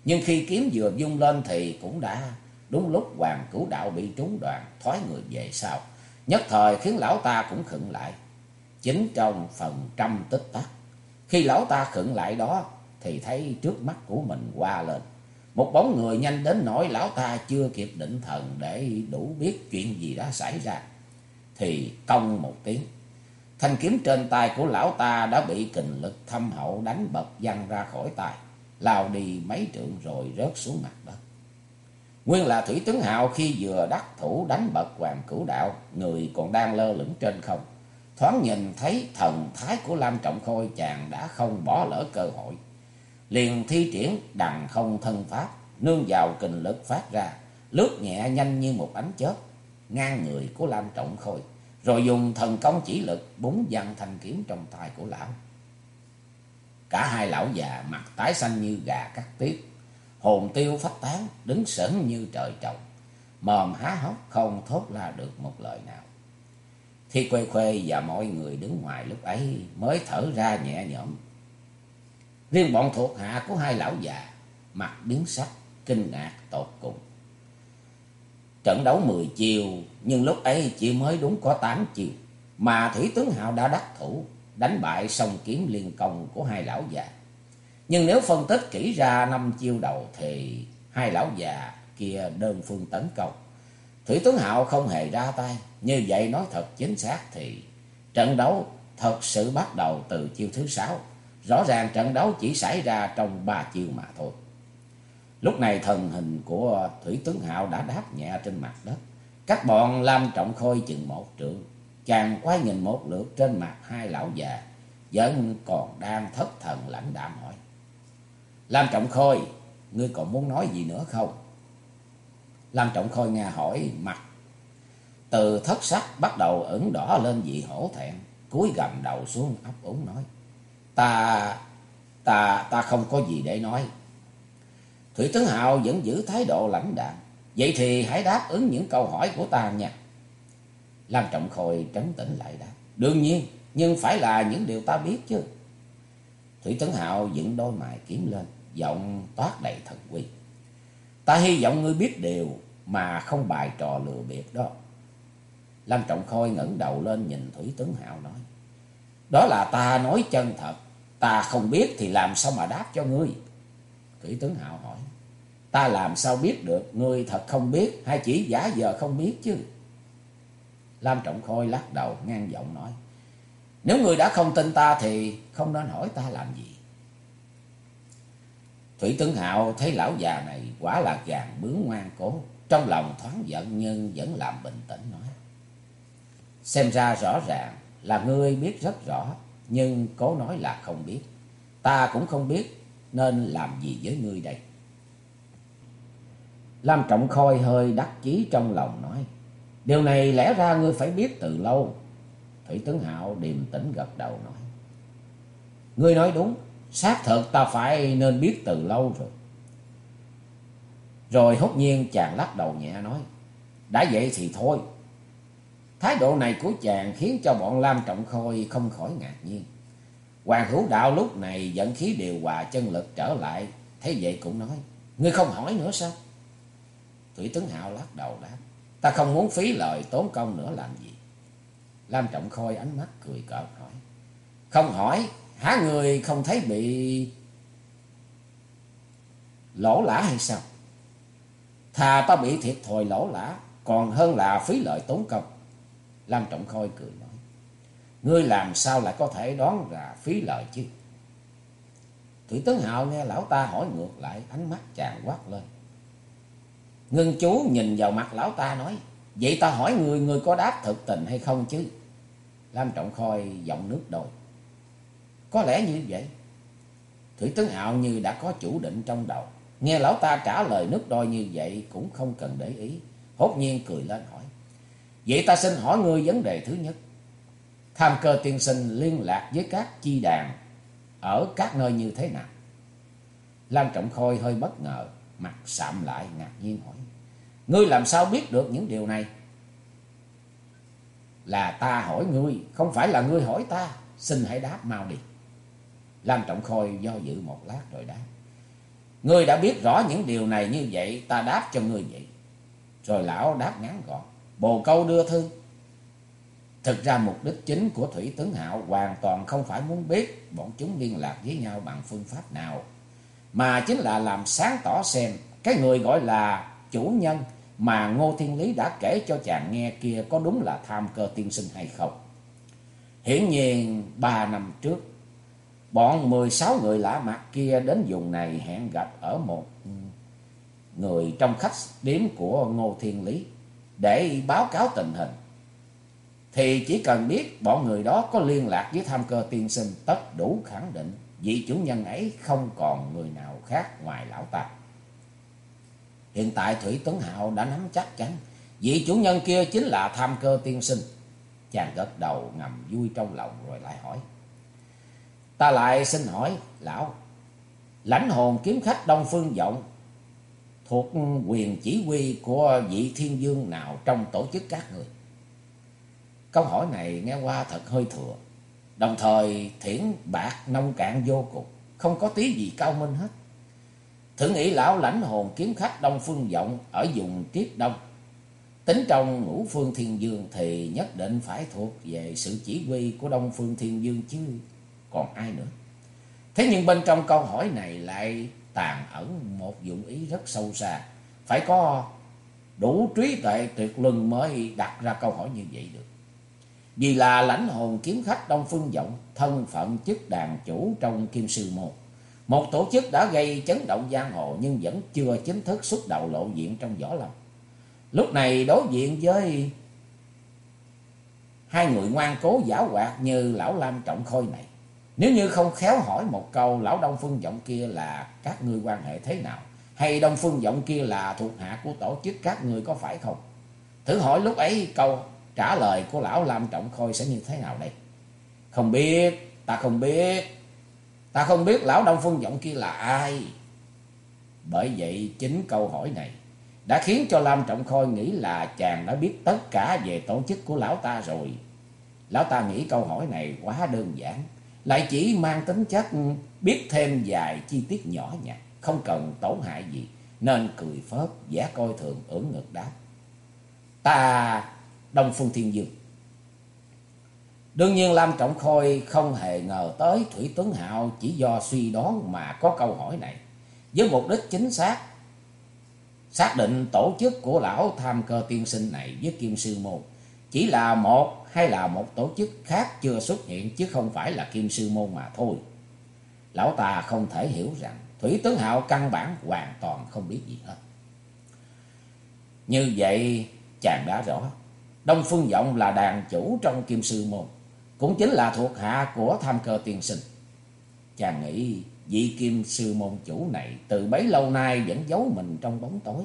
Nhưng khi kiếm vừa dung lên thì cũng đã đúng lúc Hoàng Cửu Đạo bị trúng đoạn, thoái người về sau. Nhất thời khiến lão ta cũng khựng lại. Chính trong phần trăm tích tắc. Khi lão ta khựng lại đó, thì thấy trước mắt của mình qua lên. Một bóng người nhanh đến nỗi lão ta chưa kịp định thần để đủ biết chuyện gì đã xảy ra. Thì công một tiếng. Thanh kiếm trên tay của lão ta đã bị kình lực thâm hậu đánh bật văng ra khỏi tay. Lao đi mấy trượng rồi rớt xuống mặt đất. Nguyên là Thủy Tướng Hạo khi vừa đắc thủ đánh bật hoàng cửu đạo. Người còn đang lơ lửng trên không. Thoáng nhìn thấy thần thái của Lam Trọng Khôi chàng đã không bỏ lỡ cơ hội liền thi triển đằng không thân pháp, nương vào kình lực phát ra, lướt nhẹ nhanh như một ánh chớp, ngang người của Lam Trọng Khôi, rồi dùng thần công chỉ lực búng văn thanh kiếm trong tay của lão. Cả hai lão già mặt tái xanh như gà cắt tiết, hồn tiêu phách tán, đứng sững như trời trồng, mồm há hốc không thốt ra được một lời nào. Thi quê khuê và mọi người đứng ngoài lúc ấy mới thở ra nhẹ nhõm Riêng bọn thuộc hạ của hai lão già mặt biến sắc, kinh ngạc tột cùng. Trận đấu mười chiều, nhưng lúc ấy chỉ mới đúng có tám chiều. Mà Thủy Tướng hào đã đắc thủ, đánh bại sông kiếm liên công của hai lão già. Nhưng nếu phân tích kỹ ra năm chiêu đầu thì hai lão già kia đơn phương tấn công. Thủy Tướng Hạo không hề ra tay, như vậy nói thật chính xác thì trận đấu thật sự bắt đầu từ chiêu thứ sáu Rõ ràng trận đấu chỉ xảy ra trong ba chiêu mà thôi. Lúc này thần hình của Thủy Tướng Hạo đã đáp nhẹ trên mặt đất. Các bọn Lam Trọng Khôi chừng một trượng. Chàng quay nhìn một lượt trên mặt hai lão già. Vẫn còn đang thất thần lãnh đạm hỏi. Lam Trọng Khôi, ngươi còn muốn nói gì nữa không? Lam Trọng Khôi nghe hỏi mặt. Từ thất sắc bắt đầu ửng đỏ lên vì hổ thẹn. Cúi gầm đầu xuống ấp úng nói. Ta Ta ta không có gì để nói. Thủy Tướng Hào vẫn giữ thái độ lãnh đạm. Vậy thì hãy đáp ứng những câu hỏi của ta nha. Lam Trọng Khôi trấn tĩnh lại đáp. Đương nhiên, nhưng phải là những điều ta biết chứ. Thủy Tấn Hạo dựng đôi mày kiếm lên, giọng toát đầy thần quy. Ta hy vọng ngươi biết điều mà không bài trò lừa bịp đó. lâm Trọng Khôi ngẩng đầu lên nhìn Thủy tướng Hạo nói. Đó là ta nói chân thật, ta không biết thì làm sao mà đáp cho ngươi. Thủy tướng Hạo hỏi. Ta làm sao biết được ngươi thật không biết hay chỉ giả vờ không biết chứ? Lam Trọng Khôi lắc đầu ngang giọng nói. Nếu người đã không tin ta thì không nên hỏi ta làm gì. Thủy Tướng Hạo thấy lão già này quả là gàn bướng ngoan cố. Trong lòng thoáng giận nhưng vẫn làm bình tĩnh nói. Xem ra rõ ràng là ngươi biết rất rõ. Nhưng cố nói là không biết. Ta cũng không biết nên làm gì với ngươi đây. Lam Trọng Khôi hơi đắc chí trong lòng nói. Điều này lẽ ra ngươi phải biết từ lâu. Thủy Tướng Hạo điềm tĩnh gật đầu nói. Ngươi nói đúng, xác thực ta phải nên biết từ lâu rồi. Rồi hốt nhiên chàng lắc đầu nhẹ nói. Đã vậy thì thôi. Thái độ này của chàng khiến cho bọn Lam Trọng Khôi không khỏi ngạc nhiên. Hoàng hữu đạo lúc này dẫn khí điều hòa chân lực trở lại. Thế vậy cũng nói. Ngươi không hỏi nữa sao? Thủy Tướng Hạo lắc đầu đáp. Ta không muốn phí lời tốn công nữa làm gì. Lam Trọng Khôi ánh mắt cười cợt hỏi. Không hỏi, Hả người không thấy bị lỗ lã hay sao? Thà ta bị thiệt thòi lỗ lã, còn hơn là phí lợi tốn công. Lam Trọng Khôi cười nói. Ngươi làm sao lại có thể đoán ra phí lợi chứ? Thủy Tấn Hạo nghe lão ta hỏi ngược lại, ánh mắt chàng quát lên. Ngưng chú nhìn vào mặt lão ta nói. Vậy ta hỏi người, người có đáp thực tình hay không chứ? Lam Trọng Khôi giọng nước đôi. Có lẽ như vậy. Thủy Tấn Hạo như đã có chủ định trong đầu. Nghe lão ta trả lời nước đôi như vậy cũng không cần để ý. Hốt nhiên cười lên hỏi. Vậy ta xin hỏi ngươi vấn đề thứ nhất. Tham cơ tiên sinh liên lạc với các chi đàn ở các nơi như thế nào? Lam Trọng Khôi hơi bất ngờ, mặt sạm lại ngạc nhiên hỏi. Ngươi làm sao biết được những điều này? Là ta hỏi ngươi, không phải là ngươi hỏi ta. Xin hãy đáp mau đi. Lam Trọng Khôi do dự một lát rồi đáp. Ngươi đã biết rõ những điều này như vậy, ta đáp cho ngươi vậy. Rồi lão đáp ngắn gọn. Bồ câu đưa thư. Thực ra mục đích chính của Thủy Tướng Hạo hoàn toàn không phải muốn biết bọn chúng liên lạc với nhau bằng phương pháp nào. Mà chính là làm sáng tỏ xem cái người gọi là chủ nhân mà Ngô Thiên Lý đã kể cho chàng nghe kia có đúng là tham cơ tiên sinh hay không. Hiển nhiên ba năm trước, bọn 16 người lạ mặt kia đến vùng này hẹn gặp ở một người trong khách điếm của Ngô Thiên Lý để báo cáo tình hình. Thì chỉ cần biết bọn người đó có liên lạc với tham cơ tiên sinh, tất đủ khẳng định vị chủ nhân ấy không còn người nào khác ngoài lão ta. Hiện tại Thủy Tuấn Hạo đã nắm chắc chắn. Vị chủ nhân kia chính là tham cơ tiên sinh. Chàng gật đầu ngầm vui trong lòng rồi lại hỏi. Ta lại xin hỏi, lão. Lãnh hồn kiếm khách Đông Phương Vọng thuộc quyền chỉ huy của vị thiên dương nào trong tổ chức các người? Câu hỏi này nghe qua thật hơi thừa. Đồng thời thiển bạc nông cạn vô cùng. Không có tí gì cao minh hết. Thử nghĩ lão lãnh hồn kiếm khách Đông Phương Vọng ở vùng Triết Đông. Tính trong ngũ phương thiên dương thì nhất định phải thuộc về sự chỉ huy của Đông Phương Thiên Dương chứ còn ai nữa. Thế nhưng bên trong câu hỏi này lại tàn ẩn một dụng ý rất sâu xa. Phải có đủ trí tuệ tuyệt luân mới đặt ra câu hỏi như vậy được. Vì là lãnh hồn kiếm khách Đông Phương Vọng, thân phận chức đàn chủ trong Kim Sư Môn. Một tổ chức đã gây chấn động giang hồ nhưng vẫn chưa chính thức xuất đầu lộ diện trong võ lâm. Lúc này đối diện với hai người ngoan cố giả hoạt như lão Lam Trọng Khôi này. Nếu như không khéo hỏi một câu lão Đông Phương Vọng kia là các ngươi quan hệ thế nào? Hay Đông Phương Vọng kia là thuộc hạ của tổ chức các ngươi có phải không? Thử hỏi lúc ấy câu trả lời của lão Lam Trọng Khôi sẽ như thế nào đây? Không biết, ta không biết. Ta không biết lão Đông Phương Vọng kia là ai. Bởi vậy chính câu hỏi này đã khiến cho Lam Trọng Khôi nghĩ là chàng đã biết tất cả về tổ chức của lão ta rồi. Lão ta nghĩ câu hỏi này quá đơn giản, lại chỉ mang tính chất biết thêm vài chi tiết nhỏ nhặt, không cần tổn hại gì, nên cười phớt, giả coi thường ưỡn ngực đáp. Ta Đông Phương Thiên Dương. Đương nhiên Lam Trọng Khôi không hề ngờ tới Thủy Tuấn Hạo chỉ do suy đoán mà có câu hỏi này. Với mục đích chính xác, xác định tổ chức của lão tham cơ tiên sinh này với Kim Sư Môn chỉ là một hay là một tổ chức khác chưa xuất hiện chứ không phải là Kim Sư Môn mà thôi. Lão ta không thể hiểu rằng Thủy Tướng Hạo căn bản hoàn toàn không biết gì hết. Như vậy chàng đã rõ, Đông Phương Vọng là đàn chủ trong Kim Sư Môn, cũng chính là thuộc hạ của tham cơ tiên sinh. Chàng nghĩ vị Kim Sư Môn chủ này từ bấy lâu nay vẫn giấu mình trong bóng tối,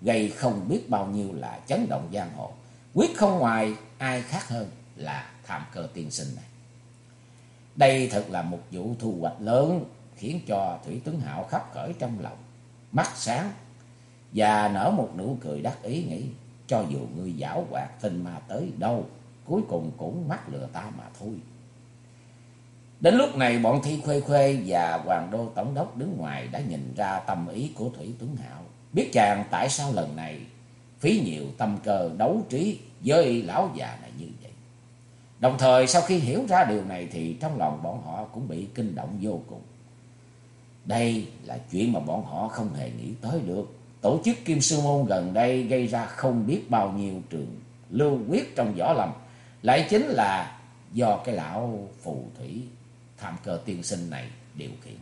gây không biết bao nhiêu là chấn động giang hồ, quyết không ngoài ai khác hơn là tham cơ tiên sinh này. Đây thật là một vụ thu hoạch lớn khiến cho Thủy tướng Hạo khắp khởi trong lòng, mắt sáng và nở một nụ cười đắc ý nghĩ cho dù người giảo hoạt tình mà tới đâu, cuối cùng cũng mắc lừa ta mà thôi. Đến lúc này bọn Thi Khuê Khuê và Hoàng Đô Tổng đốc đứng ngoài đã nhìn ra tâm ý của Thủy Tuấn Hạo. Biết chàng tại sao lần này phí nhiều tâm cơ đấu trí với lão già này như vậy. Đồng thời sau khi hiểu ra điều này thì trong lòng bọn họ cũng bị kinh động vô cùng. Đây là chuyện mà bọn họ không hề nghĩ tới được. Tổ chức Kim Sư Môn gần đây gây ra không biết bao nhiêu trường lưu quyết trong võ lâm. Lại chính là do cái lão phù thủy tham cơ tiên sinh này điều khiển.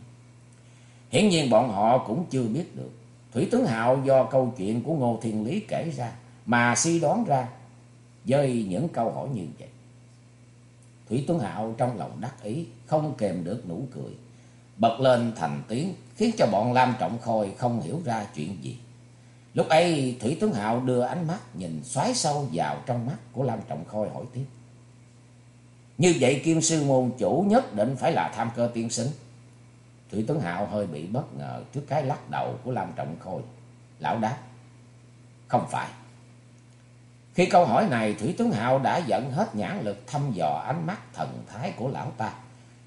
Hiển nhiên bọn họ cũng chưa biết được. Thủy Tướng Hạo do câu chuyện của Ngô Thiên Lý kể ra, mà suy đoán ra với những câu hỏi như vậy. Thủy Tuấn Hạo trong lòng đắc ý, không kèm được nụ cười. Bật lên thành tiếng, khiến cho bọn Lam Trọng Khôi không hiểu ra chuyện gì. Lúc ấy Thủy Tuấn Hạo đưa ánh mắt nhìn xoáy sâu vào trong mắt của Lam Trọng Khôi hỏi tiếp. Như vậy Kim Sư Môn chủ nhất định phải là tham cơ tiên sinh. Thủy Tuấn Hạo hơi bị bất ngờ trước cái lắc đầu của Lam Trọng Khôi. Lão đáp. Không phải. Khi câu hỏi này, Thủy Tuấn Hạo đã dẫn hết nhãn lực thăm dò ánh mắt thần thái của lão ta.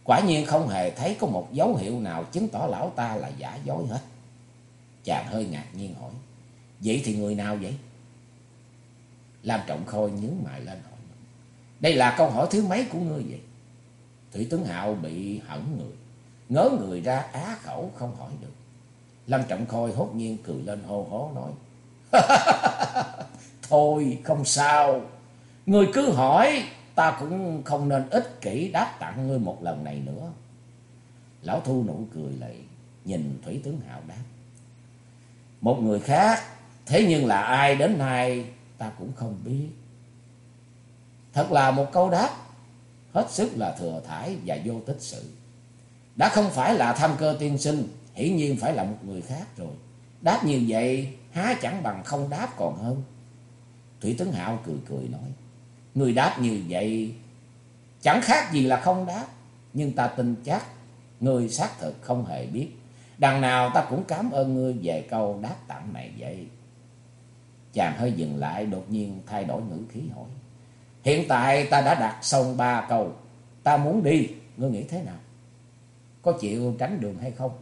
Quả nhiên không hề thấy có một dấu hiệu nào chứng tỏ lão ta là giả dối hết. Chàng hơi ngạc nhiên hỏi. Vậy thì người nào vậy? Lam Trọng Khôi nhướng mày lên hỏi. Đây là câu hỏi thứ mấy của ngươi vậy? Thủy Tuấn Hạo bị hẳn người. Ngớ người ra á khẩu không hỏi được. Lâm Trọng Khôi hốt nhiên cười lên hô hố nói. Thôi, không sao. người cứ hỏi. Ta cũng không nên ích kỷ đáp tặng ngươi một lần này nữa. Lão Thu nụ cười lại. Nhìn Thủy Tướng Hạo đáp. Một người khác. Thế nhưng là ai đến nay, ta cũng không biết. Thật là một câu đáp. Hết sức là thừa thải và vô tích sự. Đã không phải là tham cơ tiên sinh. Hiển nhiên phải là một người khác rồi. Đáp như vậy, há chẳng bằng không đáp còn hơn. Thủy Tấn Hạo cười cười nói. Người đáp như vậy, chẳng khác gì là không đáp. Nhưng ta tin chắc, người xác thực không hề biết. Đằng nào ta cũng cảm ơn ngươi về câu đáp tặng này vậy. Chàng hơi dừng lại, đột nhiên thay đổi ngữ khí hỏi. Hiện tại ta đã đặt xong ba câu. Ta muốn đi. Ngươi nghĩ thế nào? Có chịu tránh đường hay không?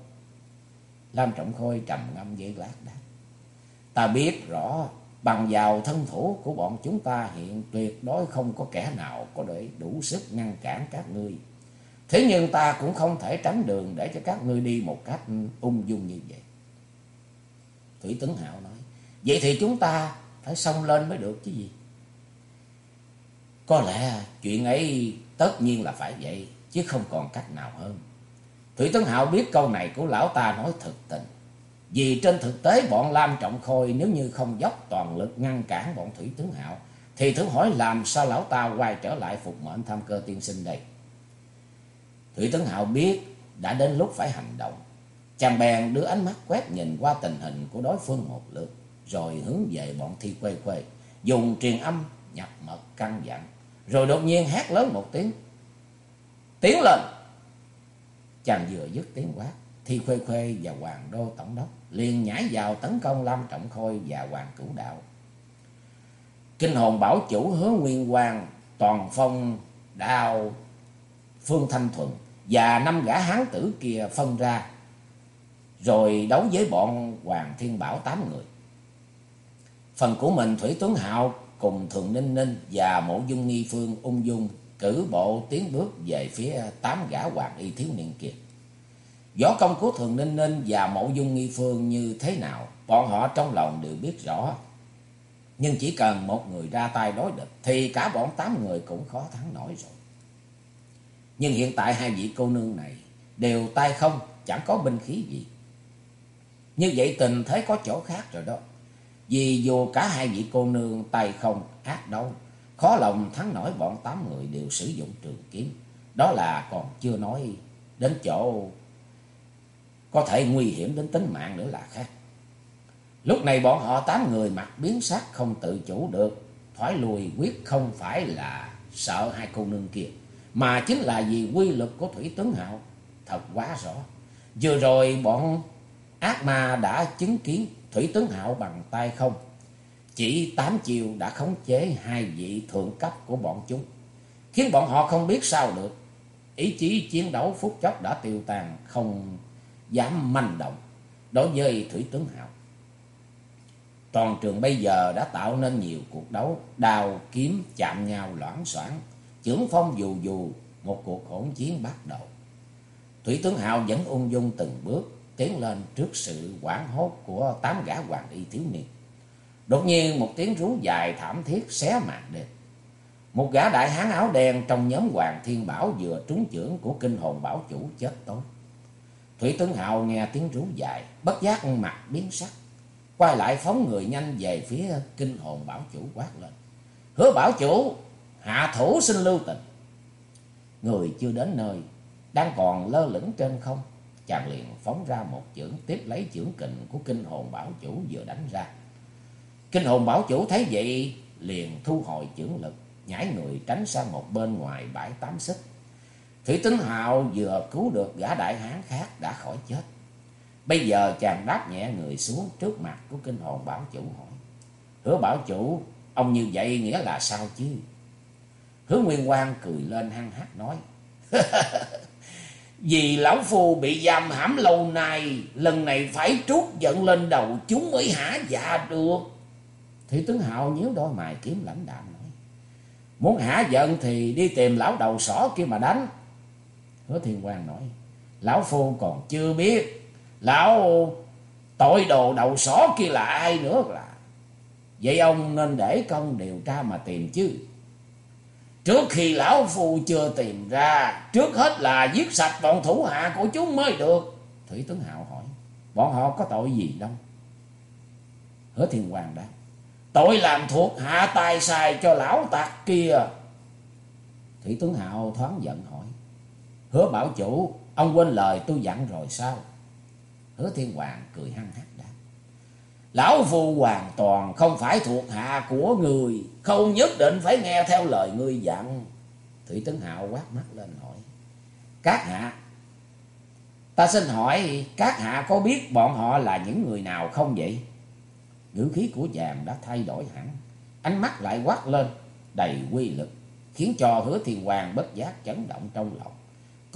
Lam Trọng Khôi trầm ngâm dây lát đáp. Ta biết rõ bằng vào thân thủ của bọn chúng ta hiện tuyệt đối không có kẻ nào có để đủ sức ngăn cản các ngươi. Thế nhưng ta cũng không thể tránh đường để cho các ngươi đi một cách ung dung như vậy. Thủy Tấn Hạo nói, vậy thì chúng ta phải xông lên mới được chứ gì. Có lẽ chuyện ấy tất nhiên là phải vậy, chứ không còn cách nào hơn. Thủy Tấn Hạo biết câu này của lão ta nói thực tình. Vì trên thực tế bọn Lam Trọng Khôi nếu như không dốc toàn lực ngăn cản bọn Thủy Tướng Hạo, thì thử hỏi làm sao lão ta quay trở lại phục mệnh tham cơ tiên sinh đây. Thủy Tướng Hạo biết đã đến lúc phải hành động. Chàng bèn đưa ánh mắt quét nhìn qua tình hình của đối phương một lượt, rồi hướng về bọn thi quê quê, dùng truyền âm nhập mật căn dặn, rồi đột nhiên hét lớn một tiếng. Tiến lên! Chàng vừa dứt tiếng quát, Thi Khuê Khuê và Hoàng Đô Tổng đốc liền nhảy vào tấn công Lam Trọng Khôi và Hoàng Cửu Đạo. Kinh hồn bảo chủ hứa Nguyên Quang, Toàn Phong, Đào, Phương Thanh Thuận và năm gã hán tử kia phân ra, rồi đấu với bọn Hoàng Thiên Bảo tám người. Phần của mình Thủy Tuấn Hạo cùng Thường Ninh Ninh và Mộ Dung Nghi Phương ung dung cử bộ tiến bước về phía tám gã hoàng y thiếu niên kia. Võ công của Thường Ninh Ninh và Mộ Dung Nghi Phương như thế nào, bọn họ trong lòng đều biết rõ. Nhưng chỉ cần một người ra tay đối địch thì cả bọn tám người cũng khó thắng nổi rồi. Nhưng hiện tại hai vị cô nương này đều tay không, chẳng có binh khí gì. Như vậy tình thế có chỗ khác rồi đó. Vì dù cả hai vị cô nương tay không ác đấu, khó lòng thắng nổi bọn tám người đều sử dụng trường kiếm. Đó là còn chưa nói đến chỗ có thể nguy hiểm đến tính mạng nữa là khác. Lúc này bọn họ tám người mặt biến sắc không tự chủ được, thoái lùi quyết không phải là sợ hai cô nương kia, mà chính là vì quy lực của Thủy Tướng Hạo thật quá rõ. Vừa rồi bọn ác ma đã chứng kiến Thủy Tướng Hạo bằng tay không. Chỉ tám chiều đã khống chế hai vị thượng cấp của bọn chúng, khiến bọn họ không biết sao được. Ý chí chiến đấu phút chốc đã tiêu tan, không dám manh động đối với Thủy Tướng Hạo. Toàn trường bây giờ đã tạo nên nhiều cuộc đấu, đào kiếm chạm nhau loãng xoảng, chưởng phong dù dù, một cuộc hỗn chiến bắt đầu. Thủy Tướng Hạo vẫn ung dung từng bước, tiến lên trước sự quảng hốt của tám gã hoàng y thiếu niên. Đột nhiên một tiếng rú dài thảm thiết xé màn đêm. Một gã đại hán áo đen trong nhóm Hoàng Thiên Bảo vừa trúng chưởng của kinh hồn bảo chủ chết tối. Thủy Tướng Hạo nghe tiếng rú dài, bất giác mặt biến sắc. Quay lại phóng người nhanh về phía kinh hồn bảo chủ quát lên. Hứa bảo chủ, hạ thủ xin lưu tình. Người chưa đến nơi, đang còn lơ lửng trên không. Chàng liền phóng ra một chưởng tiếp lấy chưởng kình của kinh hồn bảo chủ vừa đánh ra. Kinh hồn bảo chủ thấy vậy liền thu hồi chưởng lực, nhảy người tránh sang một bên ngoài bãi tám xích. Thủy Tính Hạo vừa cứu được gã đại hán khác đã khỏi chết. Bây giờ chàng đáp nhẹ người xuống trước mặt của kinh hồn bảo chủ hỏi. Hứa bảo chủ, ông như vậy nghĩa là sao chứ? Hứa Nguyên Quang cười lên hăng hát nói. Vì lão phu bị giam hãm lâu nay, lần này phải trút giận lên đầu chúng mới hả dạ được. Thủy tướng Hạo nhíu đôi mày kiếm lãnh đạm nói. Muốn hả giận thì đi tìm lão đầu sỏ kia mà đánh. Hứa Thiên Quang nói. Lão phu còn chưa biết. Lão tội đồ đầu sỏ kia là ai nữa là. Vậy ông nên để công điều tra mà tìm chứ. Trước khi lão phu chưa tìm ra, trước hết là giết sạch bọn thủ hạ của chúng mới được. Thủy tướng Hạo hỏi, bọn họ có tội gì đâu? Hứa Thiên Hoàng đáp, tội làm thuộc hạ tài sai cho lão tặc kia. Thủy tướng Hạo thoáng giận hỏi, hứa bảo chủ, ông quên lời tôi dặn rồi sao? Hứa Thiên Hoàng cười hăng hắc đáp, Lão Phu hoàn toàn không phải thuộc hạ của người, không nhất định phải nghe theo lời ngươi dặn. Thủy Tấn Hạo quát mắt lên hỏi. Các hạ, ta xin hỏi các hạ có biết bọn họ là những người nào không vậy? Ngữ khí của chàng đã thay đổi hẳn, ánh mắt lại quát lên, đầy quy lực, khiến cho hứa thiên hoàng bất giác chấn động trong lòng.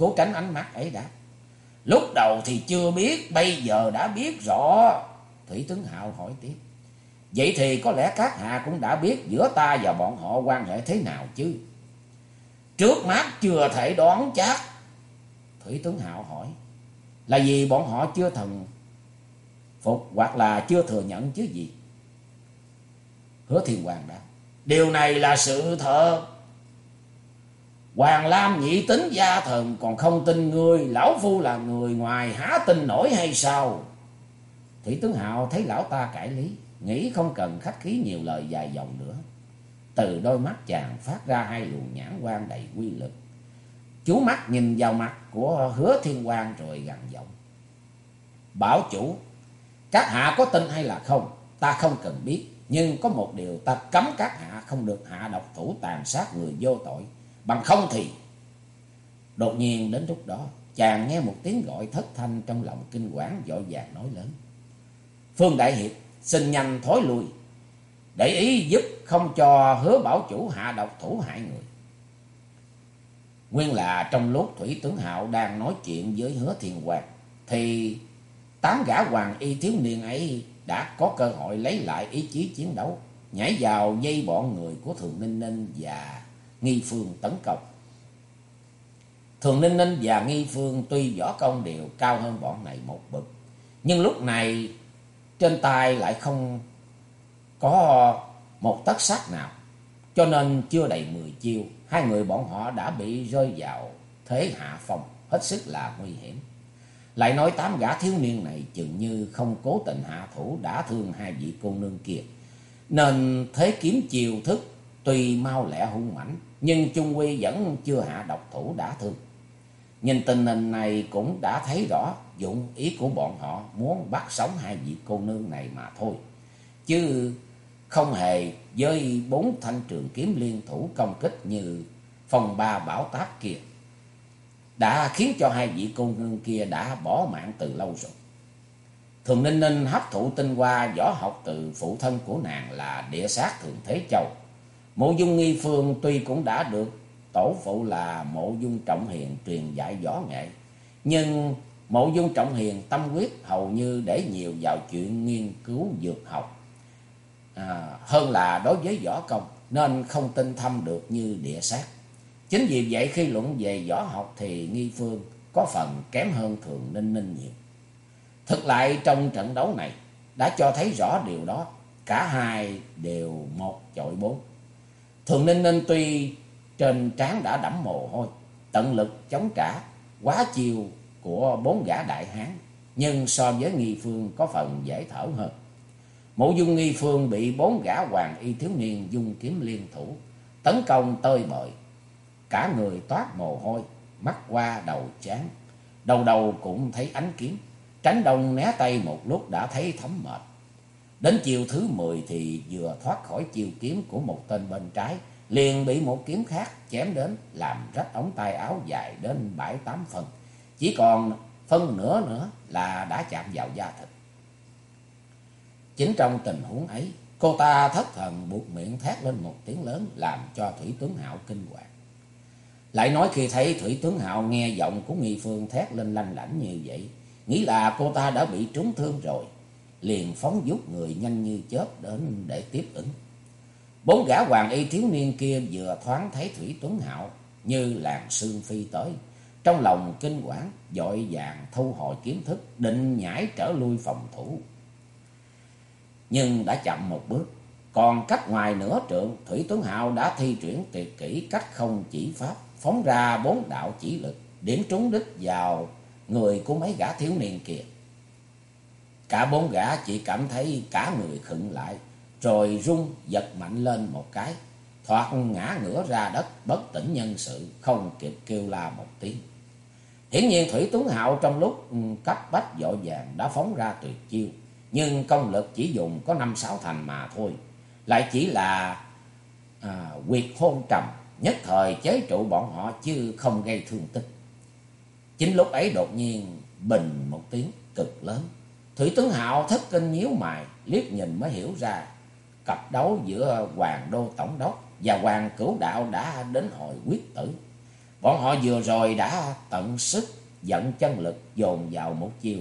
Cố tránh ánh mắt ấy đã. Lúc đầu thì chưa biết, bây giờ đã biết rõ. Thủy Tướng Hạo hỏi tiếp. Vậy thì có lẽ các hạ cũng đã biết giữa ta và bọn họ quan hệ thế nào chứ? Trước mắt chưa thể đoán chắc. Thủy Tướng Hạo hỏi. Là vì bọn họ chưa thần phục hoặc là chưa thừa nhận chứ gì? Hứa Thiên Hoàng đáp. Điều này là sự thật. Hoàng Lam nhị tính gia thần còn không tin ngươi. Lão Phu là người ngoài há tin nổi hay sao? Thủy tướng Hạo thấy lão ta cãi lý, nghĩ không cần khách khí nhiều lời dài dòng nữa. Từ đôi mắt chàng phát ra hai luồng nhãn quan đầy quy lực. Chú mắt nhìn vào mặt của hứa thiên quang rồi gằn giọng. Bảo chủ, các hạ có tin hay là không, ta không cần biết. Nhưng có một điều ta cấm các hạ không được hạ độc thủ tàn sát người vô tội. Bằng không thì... Đột nhiên đến lúc đó, chàng nghe một tiếng gọi thất thanh trong lòng kinh quản vội vàng nói lớn. Phương Đại Hiệp xin nhanh thối lui, để ý giúp không cho hứa bảo chủ hạ độc thủ hại người. Nguyên là trong lúc Thủy Tướng Hạo đang nói chuyện với hứa thiền hoàng, thì tám gã hoàng y thiếu niên ấy đã có cơ hội lấy lại ý chí chiến đấu, nhảy vào dây bọn người của Thường Ninh Ninh và Nghi Phương tấn công. Thường Ninh Ninh và Nghi Phương tuy võ công đều cao hơn bọn này một bậc, nhưng lúc này trên tay lại không có một tất sắt nào, cho nên chưa đầy mười chiêu, hai người bọn họ đã bị rơi vào thế hạ phòng hết sức là nguy hiểm. Lại nói tám gã thiếu niên này chừng như không cố tình hạ thủ đã thương hai vị cô nương kia. Nên thế kiếm chiều thức tuy mau lẹ hung mãnh, nhưng chung quy vẫn chưa hạ độc thủ đã thương. Nhìn tình hình này cũng đã thấy rõ dụng ý của bọn họ muốn bắt sống hai vị cô nương này mà thôi. Chứ không hề với bốn thanh trường kiếm liên thủ công kích như phòng ba bảo táp kia, đã khiến cho hai vị cô nương kia đã bỏ mạng từ lâu rồi. Thường Ninh Ninh hấp thụ tinh hoa võ học từ phụ thân của nàng là địa sát Thường Thế Châu. Mộ dung nghi phương tuy cũng đã được tổ phụ là mộ dung trọng hiền truyền dạy võ nghệ. Nhưng mộ dung trọng hiền tâm quyết hầu như để nhiều vào chuyện nghiên cứu dược học. À, hơn là đối với võ công nên không tinh thâm được như địa sát. Chính vì vậy khi luận về võ học thì Nghi Phương có phần kém hơn Thường Ninh Ninh nhiều. Thực lại trong trận đấu này đã cho thấy rõ điều đó. Cả hai đều một chọi bốn. Thường Ninh Ninh tuy trên trán đã đẫm mồ hôi, tận lực chống trả, quá chiều của bốn gã đại hán. Nhưng so với Nghi Phương có phần dễ thở hơn. Mộ dung Nghi Phương bị bốn gã hoàng y thiếu niên dung kiếm liên thủ, tấn công tơi bời cả người toát mồ hôi, mắt qua đầu chán. Đầu đầu cũng thấy ánh kiếm, tránh đông né tay một lúc đã thấy thấm mệt. Đến chiều thứ 10 thì vừa thoát khỏi chiều kiếm của một tên bên trái, liền bị một kiếm khác chém đến làm rách ống tay áo dài đến bảy tám phần. Chỉ còn phân nửa nữa là đã chạm vào da thịt. Chính trong tình huống ấy, cô ta thất thần buộc miệng thét lên một tiếng lớn làm cho Thủy Tướng Hạo kinh hoàng. Lại nói khi thấy Thủy Tướng Hạo nghe giọng của Nghi Phương thét lên lanh lảnh như vậy, nghĩ là cô ta đã bị trúng thương rồi, liền phóng giúp người nhanh như chớp đến để tiếp ứng. Bốn gã hoàng y thiếu niên kia vừa thoáng thấy Thủy Tuấn Hạo như làng sương phi tới, trong lòng kinh quản dội vàng thu hồi kiếm thức, định nhảy trở lui phòng thủ. Nhưng đã chậm một bước, còn cách ngoài nửa trượng, Thủy Tuấn Hạo đã thi triển tuyệt kỹ cách không chỉ pháp, phóng ra bốn đạo chỉ lực, điểm trúng đích vào người của mấy gã thiếu niên kia. Cả bốn gã chỉ cảm thấy cả người khựng lại, rồi rung giật mạnh lên một cái, thoạt ngã ngửa ra đất bất tỉnh nhân sự, không kịp kêu la một tiếng. Hiển nhiên Thủy Tuấn Hạo trong lúc ừ, cấp bách dội vàng đã phóng ra tuyệt chiêu, nhưng công lực chỉ dùng có năm sáu thành mà thôi, lại chỉ là à, quyệt hôn trầm nhất thời chế trụ bọn họ chứ không gây thương tích. Chính lúc ấy đột nhiên bình một tiếng cực lớn. Thủy tướng Hạo thất kinh nhíu mày, liếc nhìn mới hiểu ra cặp đấu giữa Hoàng Đô Tổng đốc và Hoàng Cửu Đạo đã đến hồi quyết tử. Bọn họ vừa rồi đã tận sức dẫn chân lực dồn vào một chiều,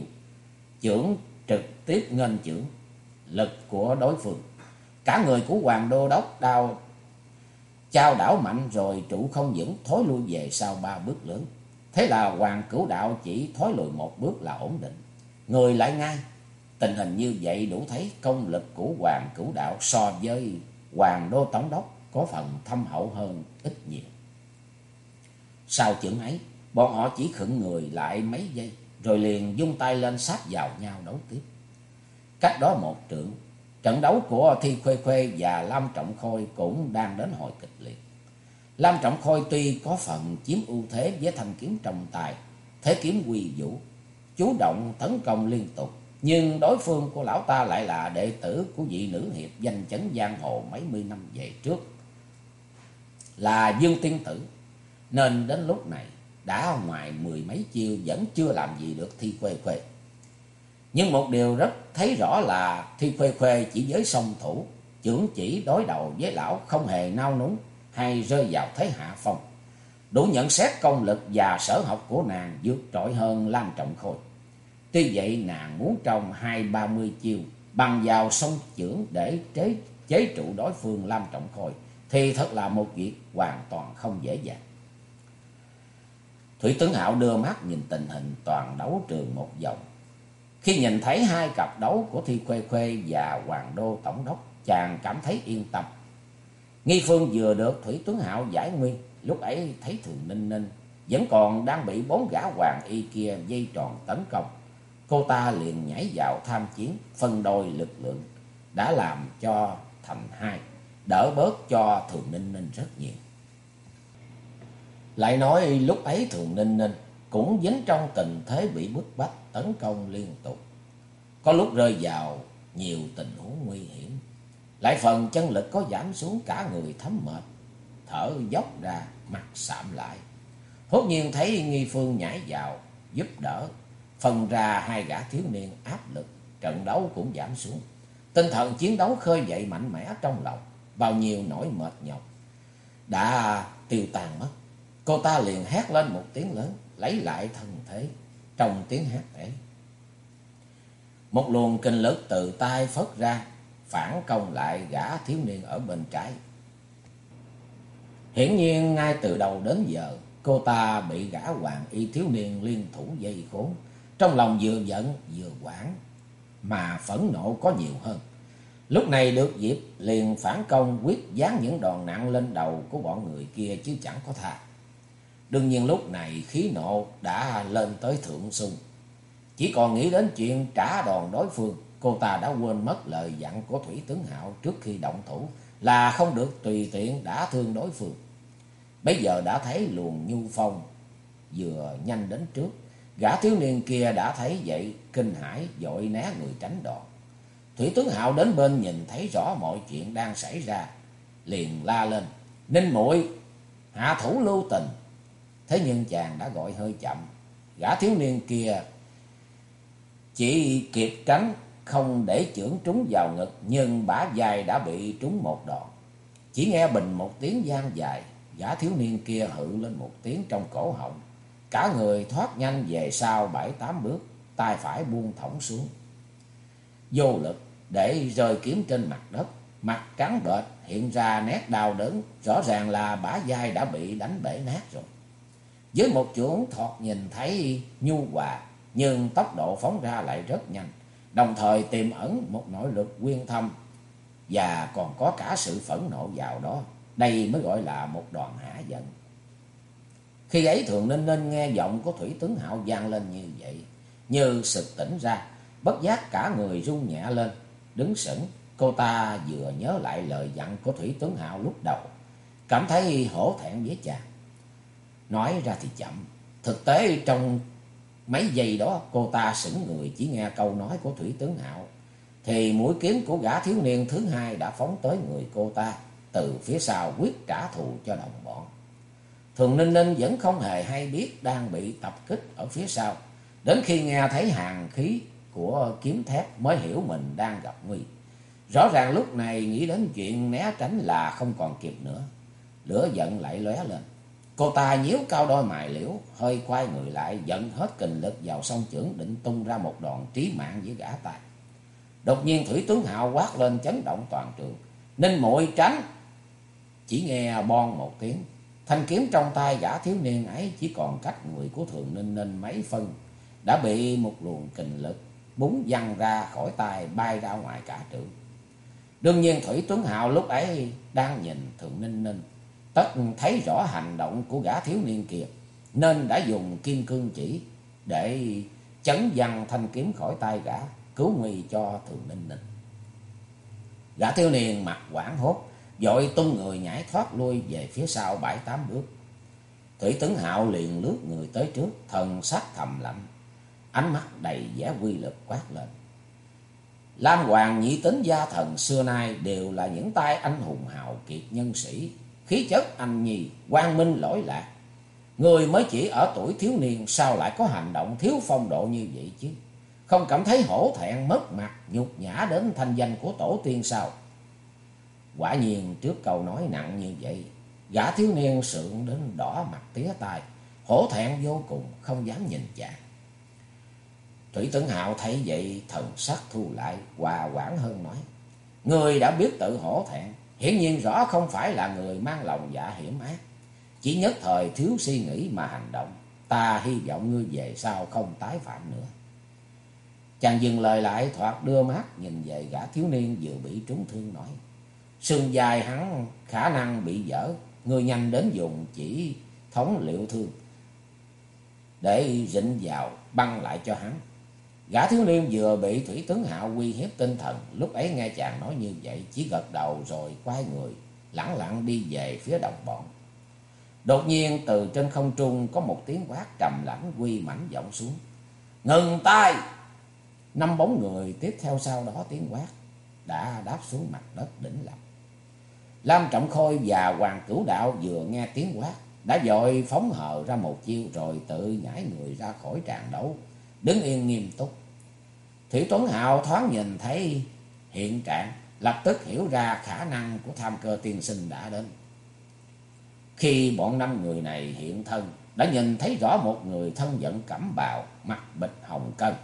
chưởng trực tiếp ngân chưởng lực của đối phương. Cả người của Hoàng Đô Đốc đau trao đảo mạnh rồi trụ không vững thối lui về sau ba bước lớn. Thế là hoàng cửu đạo chỉ thối lùi một bước là ổn định. Người lại ngay. Tình hình như vậy đủ thấy công lực của hoàng cửu đạo so với hoàng đô tổng đốc có phần thâm hậu hơn ít nhiều. Sau chưởng ấy, bọn họ chỉ khựng người lại mấy giây, rồi liền dung tay lên sát vào nhau đấu tiếp. Cách đó một trượng, Trận đấu của Thi Khuê Khuê và Lam Trọng Khôi cũng đang đến hồi kịch liệt. Lam Trọng Khôi tuy có phần chiếm ưu thế với thanh kiếm trọng tài, thế kiếm quy vũ, chú động tấn công liên tục. Nhưng đối phương của lão ta lại là đệ tử của vị nữ hiệp danh chấn giang hồ mấy mươi năm về trước. Là Dương Tiên Tử. Nên đến lúc này, đã ngoài mười mấy chiêu vẫn chưa làm gì được Thi Khuê Khuê. Nhưng một điều rất thấy rõ là Thi Khuê Khuê chỉ với song thủ, trưởng chỉ đối đầu với lão không hề nao núng hay rơi vào thế hạ phong. Đủ nhận xét công lực và sở học của nàng vượt trội hơn Lam Trọng Khôi. Tuy vậy nàng muốn trong hai ba mươi chiều bằng vào sông trưởng để chế, chế trụ đối phương Lam Trọng Khôi thì thật là một việc hoàn toàn không dễ dàng. Thủy Tướng Hạo đưa mắt nhìn tình hình toàn đấu trường một vòng. Khi nhìn thấy hai cặp đấu của Thi Khuê Khuê và Hoàng Đô Tổng đốc, chàng cảm thấy yên tâm. Nghi Phương vừa được Thủy Tướng Hạo giải nguyên, lúc ấy thấy Thường Ninh Ninh vẫn còn đang bị bốn gã hoàng y kia dây tròn tấn công. Cô ta liền nhảy vào tham chiến, phân đôi lực lượng, đã làm cho thành hai, đỡ bớt cho Thường Ninh Ninh rất nhiều. Lại nói lúc ấy Thường Ninh Ninh cũng dính trong tình thế bị bức bách tấn công liên tục. Có lúc rơi vào nhiều tình huống nguy hiểm. Lại phần chân lực có giảm xuống cả người thấm mệt, thở dốc ra, mặt sạm lại. Hốt nhiên thấy Nghi Phương nhảy vào, giúp đỡ, phần ra hai gã thiếu niên áp lực, trận đấu cũng giảm xuống. Tinh thần chiến đấu khơi dậy mạnh mẽ trong lòng, bao nhiêu nỗi mệt nhọc đã tiêu tan mất. Cô ta liền hét lên một tiếng lớn, lấy lại thân thế. Trong tiếng hét ấy, một luồng kinh lực từ tay phất ra, phản công lại gã thiếu niên ở bên trái. Hiển nhiên ngay từ đầu đến giờ, cô ta bị gã hoàng y thiếu niên liên thủ dây khốn. Trong lòng vừa giận vừa quản, mà phẫn nộ có nhiều hơn. Lúc này được dịp liền phản công quyết dán những đòn nặng lên đầu của bọn người kia chứ chẳng có tha. Đương nhiên lúc này khí nộ đã lên tới thượng sung. Chỉ còn nghĩ đến chuyện trả đòn đối phương, cô ta đã quên mất lời dặn của Thủy Tướng Hạo trước khi động thủ là không được tùy tiện đã thương đối phương. Bây giờ đã thấy luồng nhu phong vừa nhanh đến trước, gã thiếu niên kia đã thấy vậy kinh hãi dội né người tránh đòn. Thủy Tướng Hạo đến bên nhìn thấy rõ mọi chuyện đang xảy ra, liền la lên: "Ninh muội, hạ thủ lưu tình!" Thế nhưng chàng đã gọi hơi chậm. Gã thiếu niên kia chỉ kịp tránh không để chưởng trúng vào ngực. Nhưng bả dài đã bị trúng một đòn. Chỉ nghe bình một tiếng gian dài. Gã thiếu niên kia hự lên một tiếng trong cổ họng. Cả người thoát nhanh về sau bảy tám bước. tay phải buông thõng xuống. Vô lực để rơi kiếm trên mặt đất. Mặt trắng bệch hiện ra nét đau đớn. Rõ ràng là bả vai đã bị đánh bể nát rồi. Với một chuỗi thọt nhìn thấy nhu hòa, nhưng tốc độ phóng ra lại rất nhanh, đồng thời tiềm ẩn một nội lực quyên thâm và còn có cả sự phẫn nộ vào đó. Đây mới gọi là một đoàn hạ giận. Khi ấy Thường nên nên nghe giọng của Thủy Tướng Hạo vang lên như vậy, như sực tỉnh ra, bất giác cả người run nhẹ lên, đứng sững. Cô ta vừa nhớ lại lời dặn của Thủy Tướng Hạo lúc đầu, cảm thấy hổ thẹn với chàng. Nói ra thì chậm. Thực tế trong mấy giây đó cô ta sững người chỉ nghe câu nói của Thủy Tướng Hạo. Thì mũi kiếm của gã thiếu niên thứ hai đã phóng tới người cô ta. Từ phía sau quyết trả thù cho đồng bọn. Thường Ninh Ninh vẫn không hề hay biết đang bị tập kích ở phía sau. Đến khi nghe thấy hàng khí của kiếm thép mới hiểu mình đang gặp nguy. Rõ ràng lúc này nghĩ đến chuyện né tránh là không còn kịp nữa. Lửa giận lại lóe lên. Cô ta nhíu cao đôi mày liễu, hơi quay người lại, dẫn hết kình lực vào song chưởng định tung ra một đòn trí mạng với gã tài. Đột nhiên Thủy Tướng Hạo quát lên chấn động toàn trường. Ninh muội tránh! Chỉ nghe bon một tiếng. Thanh kiếm trong tay gã thiếu niên ấy chỉ còn cách người của Thường Ninh Ninh mấy phân. Đã bị một luồng kình lực búng văng ra khỏi tay bay ra ngoài cả trường. Đương nhiên Thủy Tuấn hào lúc ấy đang nhìn Thượng Ninh Ninh Tất thấy rõ hành động của gã thiếu niên kia, nên đã dùng kim cương chỉ để chấn văng thanh kiếm khỏi tay gã, cứu nguy cho Thường Ninh Ninh. Gã thiếu niên mặt quảng hốt, dội tung người nhảy thoát lui về phía sau bảy tám bước. Thủy Tấn Hạo liền lướt người tới trước, thần sắc thầm lạnh, ánh mắt đầy vẻ quy lực quát lên. Lam Hoàng nhị tính gia thần xưa nay đều là những tay anh hùng hào kiệt nhân sĩ, khí chất anh nhi, quang minh lỗi lạc. Người mới chỉ ở tuổi thiếu niên sao lại có hành động thiếu phong độ như vậy chứ? Không cảm thấy hổ thẹn mất mặt, nhục nhã đến thanh danh của tổ tiên sao? Quả nhiên trước câu nói nặng như vậy, gã thiếu niên sượng đến đỏ mặt tía tai, hổ thẹn vô cùng, không dám nhìn chàng. Thủy Tấn Hạo thấy vậy thần sắc thu lại, hòa quảng hơn nói. Người đã biết tự hổ thẹn, hiển nhiên rõ không phải là người mang lòng dạ hiểm ác. Chỉ nhất thời thiếu suy nghĩ mà hành động, ta hy vọng ngươi về sau không tái phạm nữa. Chàng dừng lời lại thoạt đưa mắt nhìn về gã thiếu niên vừa bị trúng thương nói. Sương dài hắn khả năng bị dở, người nhanh đến dùng chỉ thống liệu thương. Để rịnh vào băng lại cho hắn. Gã thiếu niên vừa bị Thủy Tướng Hạo uy hiếp tinh thần, lúc ấy nghe chàng nói như vậy, chỉ gật đầu rồi quay người, lẳng lặng đi về phía đồng bọn. Đột nhiên từ trên không trung có một tiếng quát trầm lãnh quy mảnh vọng xuống. Ngừng tay! Năm bóng người tiếp theo sau đó tiếng quát đã đáp xuống mặt đất đỉnh lập. Lam Trọng Khôi và Hoàng Cửu Đạo vừa nghe tiếng quát, đã dội phóng hờ ra một chiêu rồi tự nhảy người ra khỏi tràng đấu, đứng yên nghiêm túc. Thủy Tuấn Hạo thoáng nhìn thấy hiện trạng, lập tức hiểu ra khả năng của tham cơ tiên sinh đã đến. Khi bọn năm người này hiện thân, đã nhìn thấy rõ một người thân giận cẩm bào, mặt bịch hồng cân.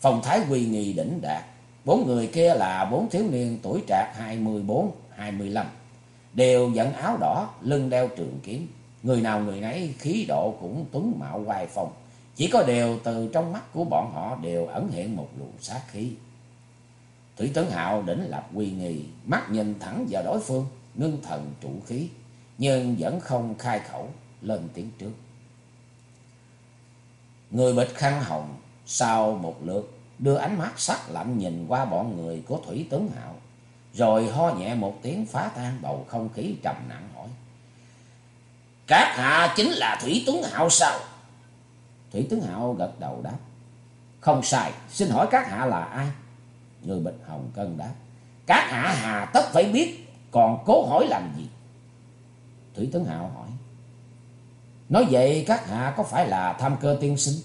Phong thái quy nghi đỉnh đạt, bốn người kia là bốn thiếu niên tuổi trạc hai mươi bốn, hai mươi lăm, đều dẫn áo đỏ, lưng đeo trường kiếm. Người nào người nấy khí độ cũng tuấn mạo hoài phong, chỉ có điều từ trong mắt của bọn họ đều ẩn hiện một luồng sát khí. Thủy Tấn Hạo đỉnh lập quy nghi, mắt nhìn thẳng vào đối phương, ngưng thần trụ khí, nhưng vẫn không khai khẩu lên tiếng trước. Người bịch khăn hồng sau một lượt đưa ánh mắt sắc lạnh nhìn qua bọn người của Thủy Tấn Hạo, rồi ho nhẹ một tiếng phá tan bầu không khí trầm nặng hỏi. Các hạ chính là Thủy Tuấn Hạo sao? Thủy Tuấn Hạo gật đầu đáp. Không sai, xin hỏi các hạ là ai? Người bịch hồng cân đáp. Các hạ hà tất phải biết, còn cố hỏi làm gì? Thủy Tuấn Hạo hỏi. Nói vậy các hạ có phải là tham cơ tiên sinh?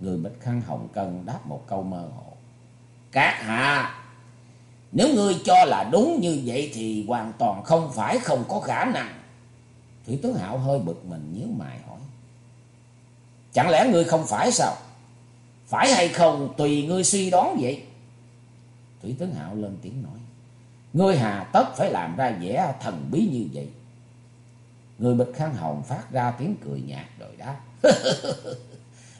Người bịch khăn hồng cân đáp một câu mơ hồ. Các hạ, nếu ngươi cho là đúng như vậy thì hoàn toàn không phải không có khả năng. Thủy tướng Hạo hơi bực mình nhíu mày hỏi. Chẳng lẽ ngươi không phải sao? Phải hay không tùy ngươi suy đoán vậy. Thủy tướng Hạo lên tiếng nói. Ngươi hà tất phải làm ra vẻ thần bí như vậy. Người bịch khăn hồng phát ra tiếng cười nhạt rồi đáp.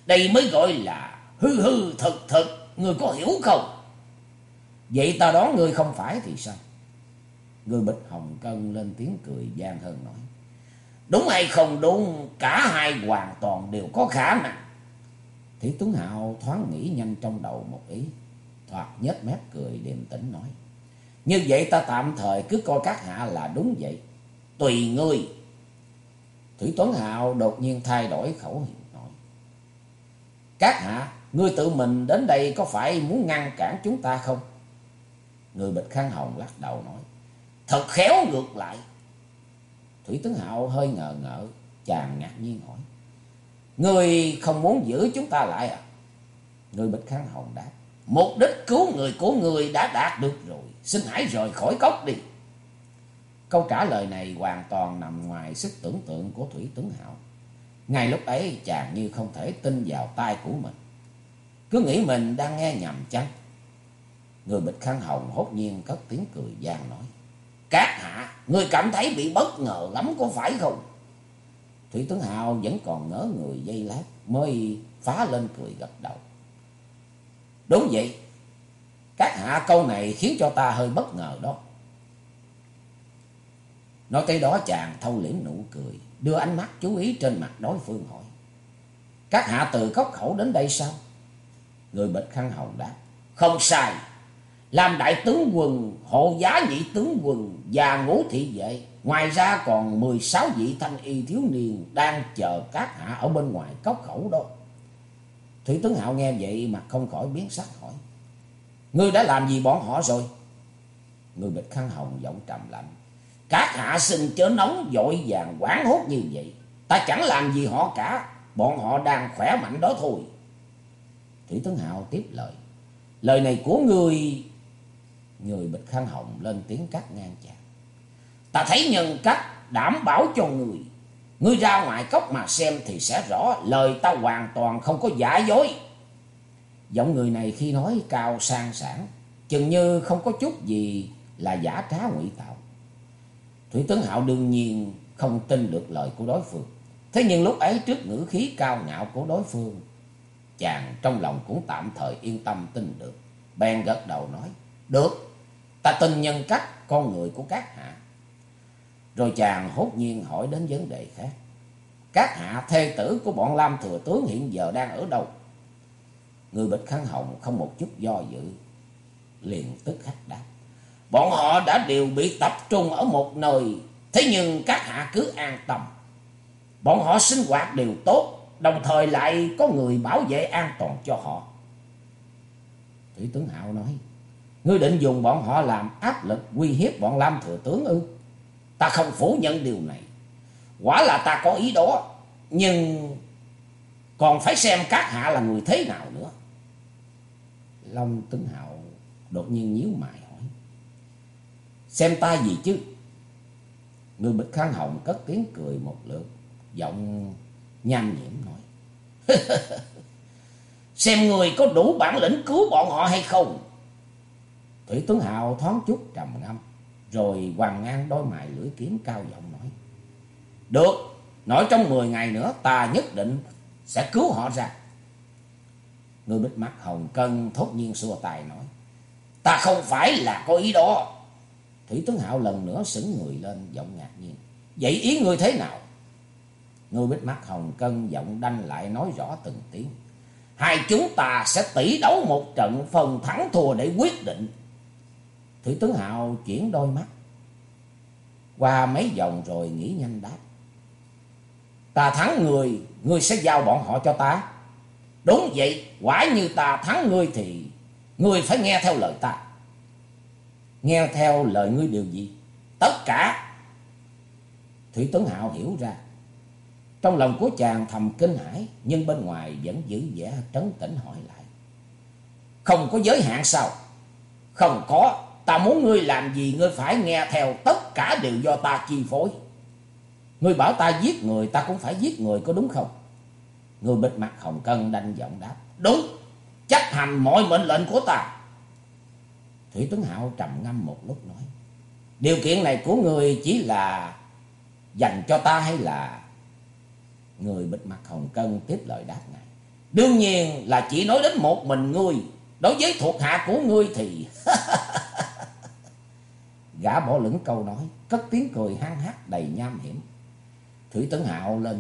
Đây mới gọi là hư hư thật thật, người có hiểu không? Vậy ta đoán người không phải thì sao? Người bịch hồng cân lên tiếng cười gian hơn nói. Đúng hay không đúng, cả hai hoàn toàn đều có khả năng. Thủy Tuấn Hạo thoáng nghĩ nhanh trong đầu một ý, thoạt nhếch mép cười điềm tĩnh nói. Như vậy ta tạm thời cứ coi các hạ là đúng vậy, tùy ngươi. Thủy Tuấn Hạo đột nhiên thay đổi khẩu hiệu nói. Các hạ, ngươi tự mình đến đây có phải muốn ngăn cản chúng ta không? Người bịch khăn hồng lắc đầu nói. Thật khéo ngược lại. Thủy tướng Hạo hơi ngờ ngợ, chàng ngạc nhiên hỏi. Người không muốn giữ chúng ta lại à? Người bịch khăn hồng đáp. Mục đích cứu người của người đã đạt được rồi. Xin hãy rời khỏi cốc đi. Câu trả lời này hoàn toàn nằm ngoài sức tưởng tượng của Thủy tướng Hạo. Ngay lúc ấy chàng như không thể tin vào tai của mình. Cứ nghĩ mình đang nghe nhầm chăng? Người bịch khăn hồng hốt nhiên cất tiếng cười gian nói. Các hạ, người cảm thấy bị bất ngờ lắm có phải không? Thủy Tướng Hào vẫn còn ngỡ người dây lát mới phá lên cười gật đầu. Đúng vậy, các hạ câu này khiến cho ta hơi bất ngờ đó. Nói tới đó chàng thâu liễm nụ cười, đưa ánh mắt chú ý trên mặt đối phương hỏi. Các hạ từ cốc khẩu đến đây sao? Người bịch khăn hồng đáp. Không sai, làm đại tướng quân, hộ giá nhị tướng quân và ngũ thị vệ. Ngoài ra còn 16 vị thanh y thiếu niên đang chờ các hạ ở bên ngoài cốc khẩu đó. Thủy tướng Hạo nghe vậy mà không khỏi biến sắc hỏi. Ngươi đã làm gì bọn họ rồi? Người bịch khăn hồng giọng trầm lạnh. Các hạ xin chớ nóng dội vàng quán hốt như vậy. Ta chẳng làm gì họ cả. Bọn họ đang khỏe mạnh đó thôi. Thủy Tướng Hạo tiếp lời. Lời này của người... Người bịch khăn hồng lên tiếng cắt ngang chàng. Ta thấy nhân cách đảm bảo cho người. Ngươi ra ngoài cốc mà xem thì sẽ rõ. Lời ta hoàn toàn không có giả dối. Giọng người này khi nói cao sang sản. Chừng như không có chút gì là giả trá ngụy tạo. Thủy Tướng Hạo đương nhiên không tin được lời của đối phương. Thế nhưng lúc ấy trước ngữ khí cao ngạo của đối phương, chàng trong lòng cũng tạm thời yên tâm tin được. Bèn gật đầu nói, được, ta tin nhân cách con người của các hạ. Rồi chàng hốt nhiên hỏi đến vấn đề khác. Các hạ thê tử của bọn Lam Thừa Tướng hiện giờ đang ở đâu? Người bịch khăn hồng không một chút do dự, liền tức khắc đáp. Bọn họ đã đều bị tập trung ở một nơi, thế nhưng các hạ cứ an tâm. Bọn họ sinh hoạt đều tốt, đồng thời lại có người bảo vệ an toàn cho họ. Thủy tướng Hạo nói, ngươi định dùng bọn họ làm áp lực uy hiếp bọn Lam Thừa Tướng ư? Ta không phủ nhận điều này. Quả là ta có ý đó, nhưng còn phải xem các hạ là người thế nào nữa. Long tấn Hạo đột nhiên nhíu mày hỏi. Xem ta gì chứ? Người bịch khang hồng cất tiếng cười một lượt giọng nham nhiễm nói. Xem người có đủ bản lĩnh cứu bọn họ hay không? Thủy Tuấn Hào thoáng chút trầm ngâm, rồi hoàng ngang đôi mày lưỡi kiếm cao giọng nói. Được, nói trong 10 ngày nữa ta nhất định sẽ cứu họ ra. Người bích mắt hồng cân thốt nhiên xua tài nói. Ta không phải là có ý đó. Thủy Tuấn Hạo lần nữa sững người lên giọng ngạc nhiên. Vậy ý người thế nào? Người bích mắt hồng cân giọng đanh lại nói rõ từng tiếng. Hai chúng ta sẽ tỷ đấu một trận phần thắng thua để quyết định. Thủy tướng hào chuyển đôi mắt. Qua mấy vòng rồi nghĩ nhanh đáp. Ta thắng người, ngươi sẽ giao bọn họ cho ta. Đúng vậy, quả như ta thắng ngươi thì ngươi phải nghe theo lời ta. Nghe theo lời ngươi điều gì? Tất cả. Thủy tướng Hạo hiểu ra. Trong lòng của chàng thầm kinh hãi, nhưng bên ngoài vẫn giữ vẻ trấn tĩnh hỏi lại. Không có giới hạn sao? Không có, ta muốn ngươi làm gì ngươi phải nghe theo, tất cả đều do ta chi phối. Ngươi bảo ta giết người, ta cũng phải giết người, có đúng không? Người bịt mặt hồng cân đanh giọng đáp. Đúng, chấp hành mọi mệnh lệnh của ta. Thủy Tuấn Hạo trầm ngâm một lúc nói. Điều kiện này của người chỉ là dành cho ta hay là Người bịt mặt hồng cân tiếp lời đáp này. Đương nhiên là chỉ nói đến một mình ngươi. Đối với thuộc hạ của ngươi thì... Gã bỏ lửng câu nói, cất tiếng cười hăng hắc đầy nham hiểm. Thủy Tấn Hạo lên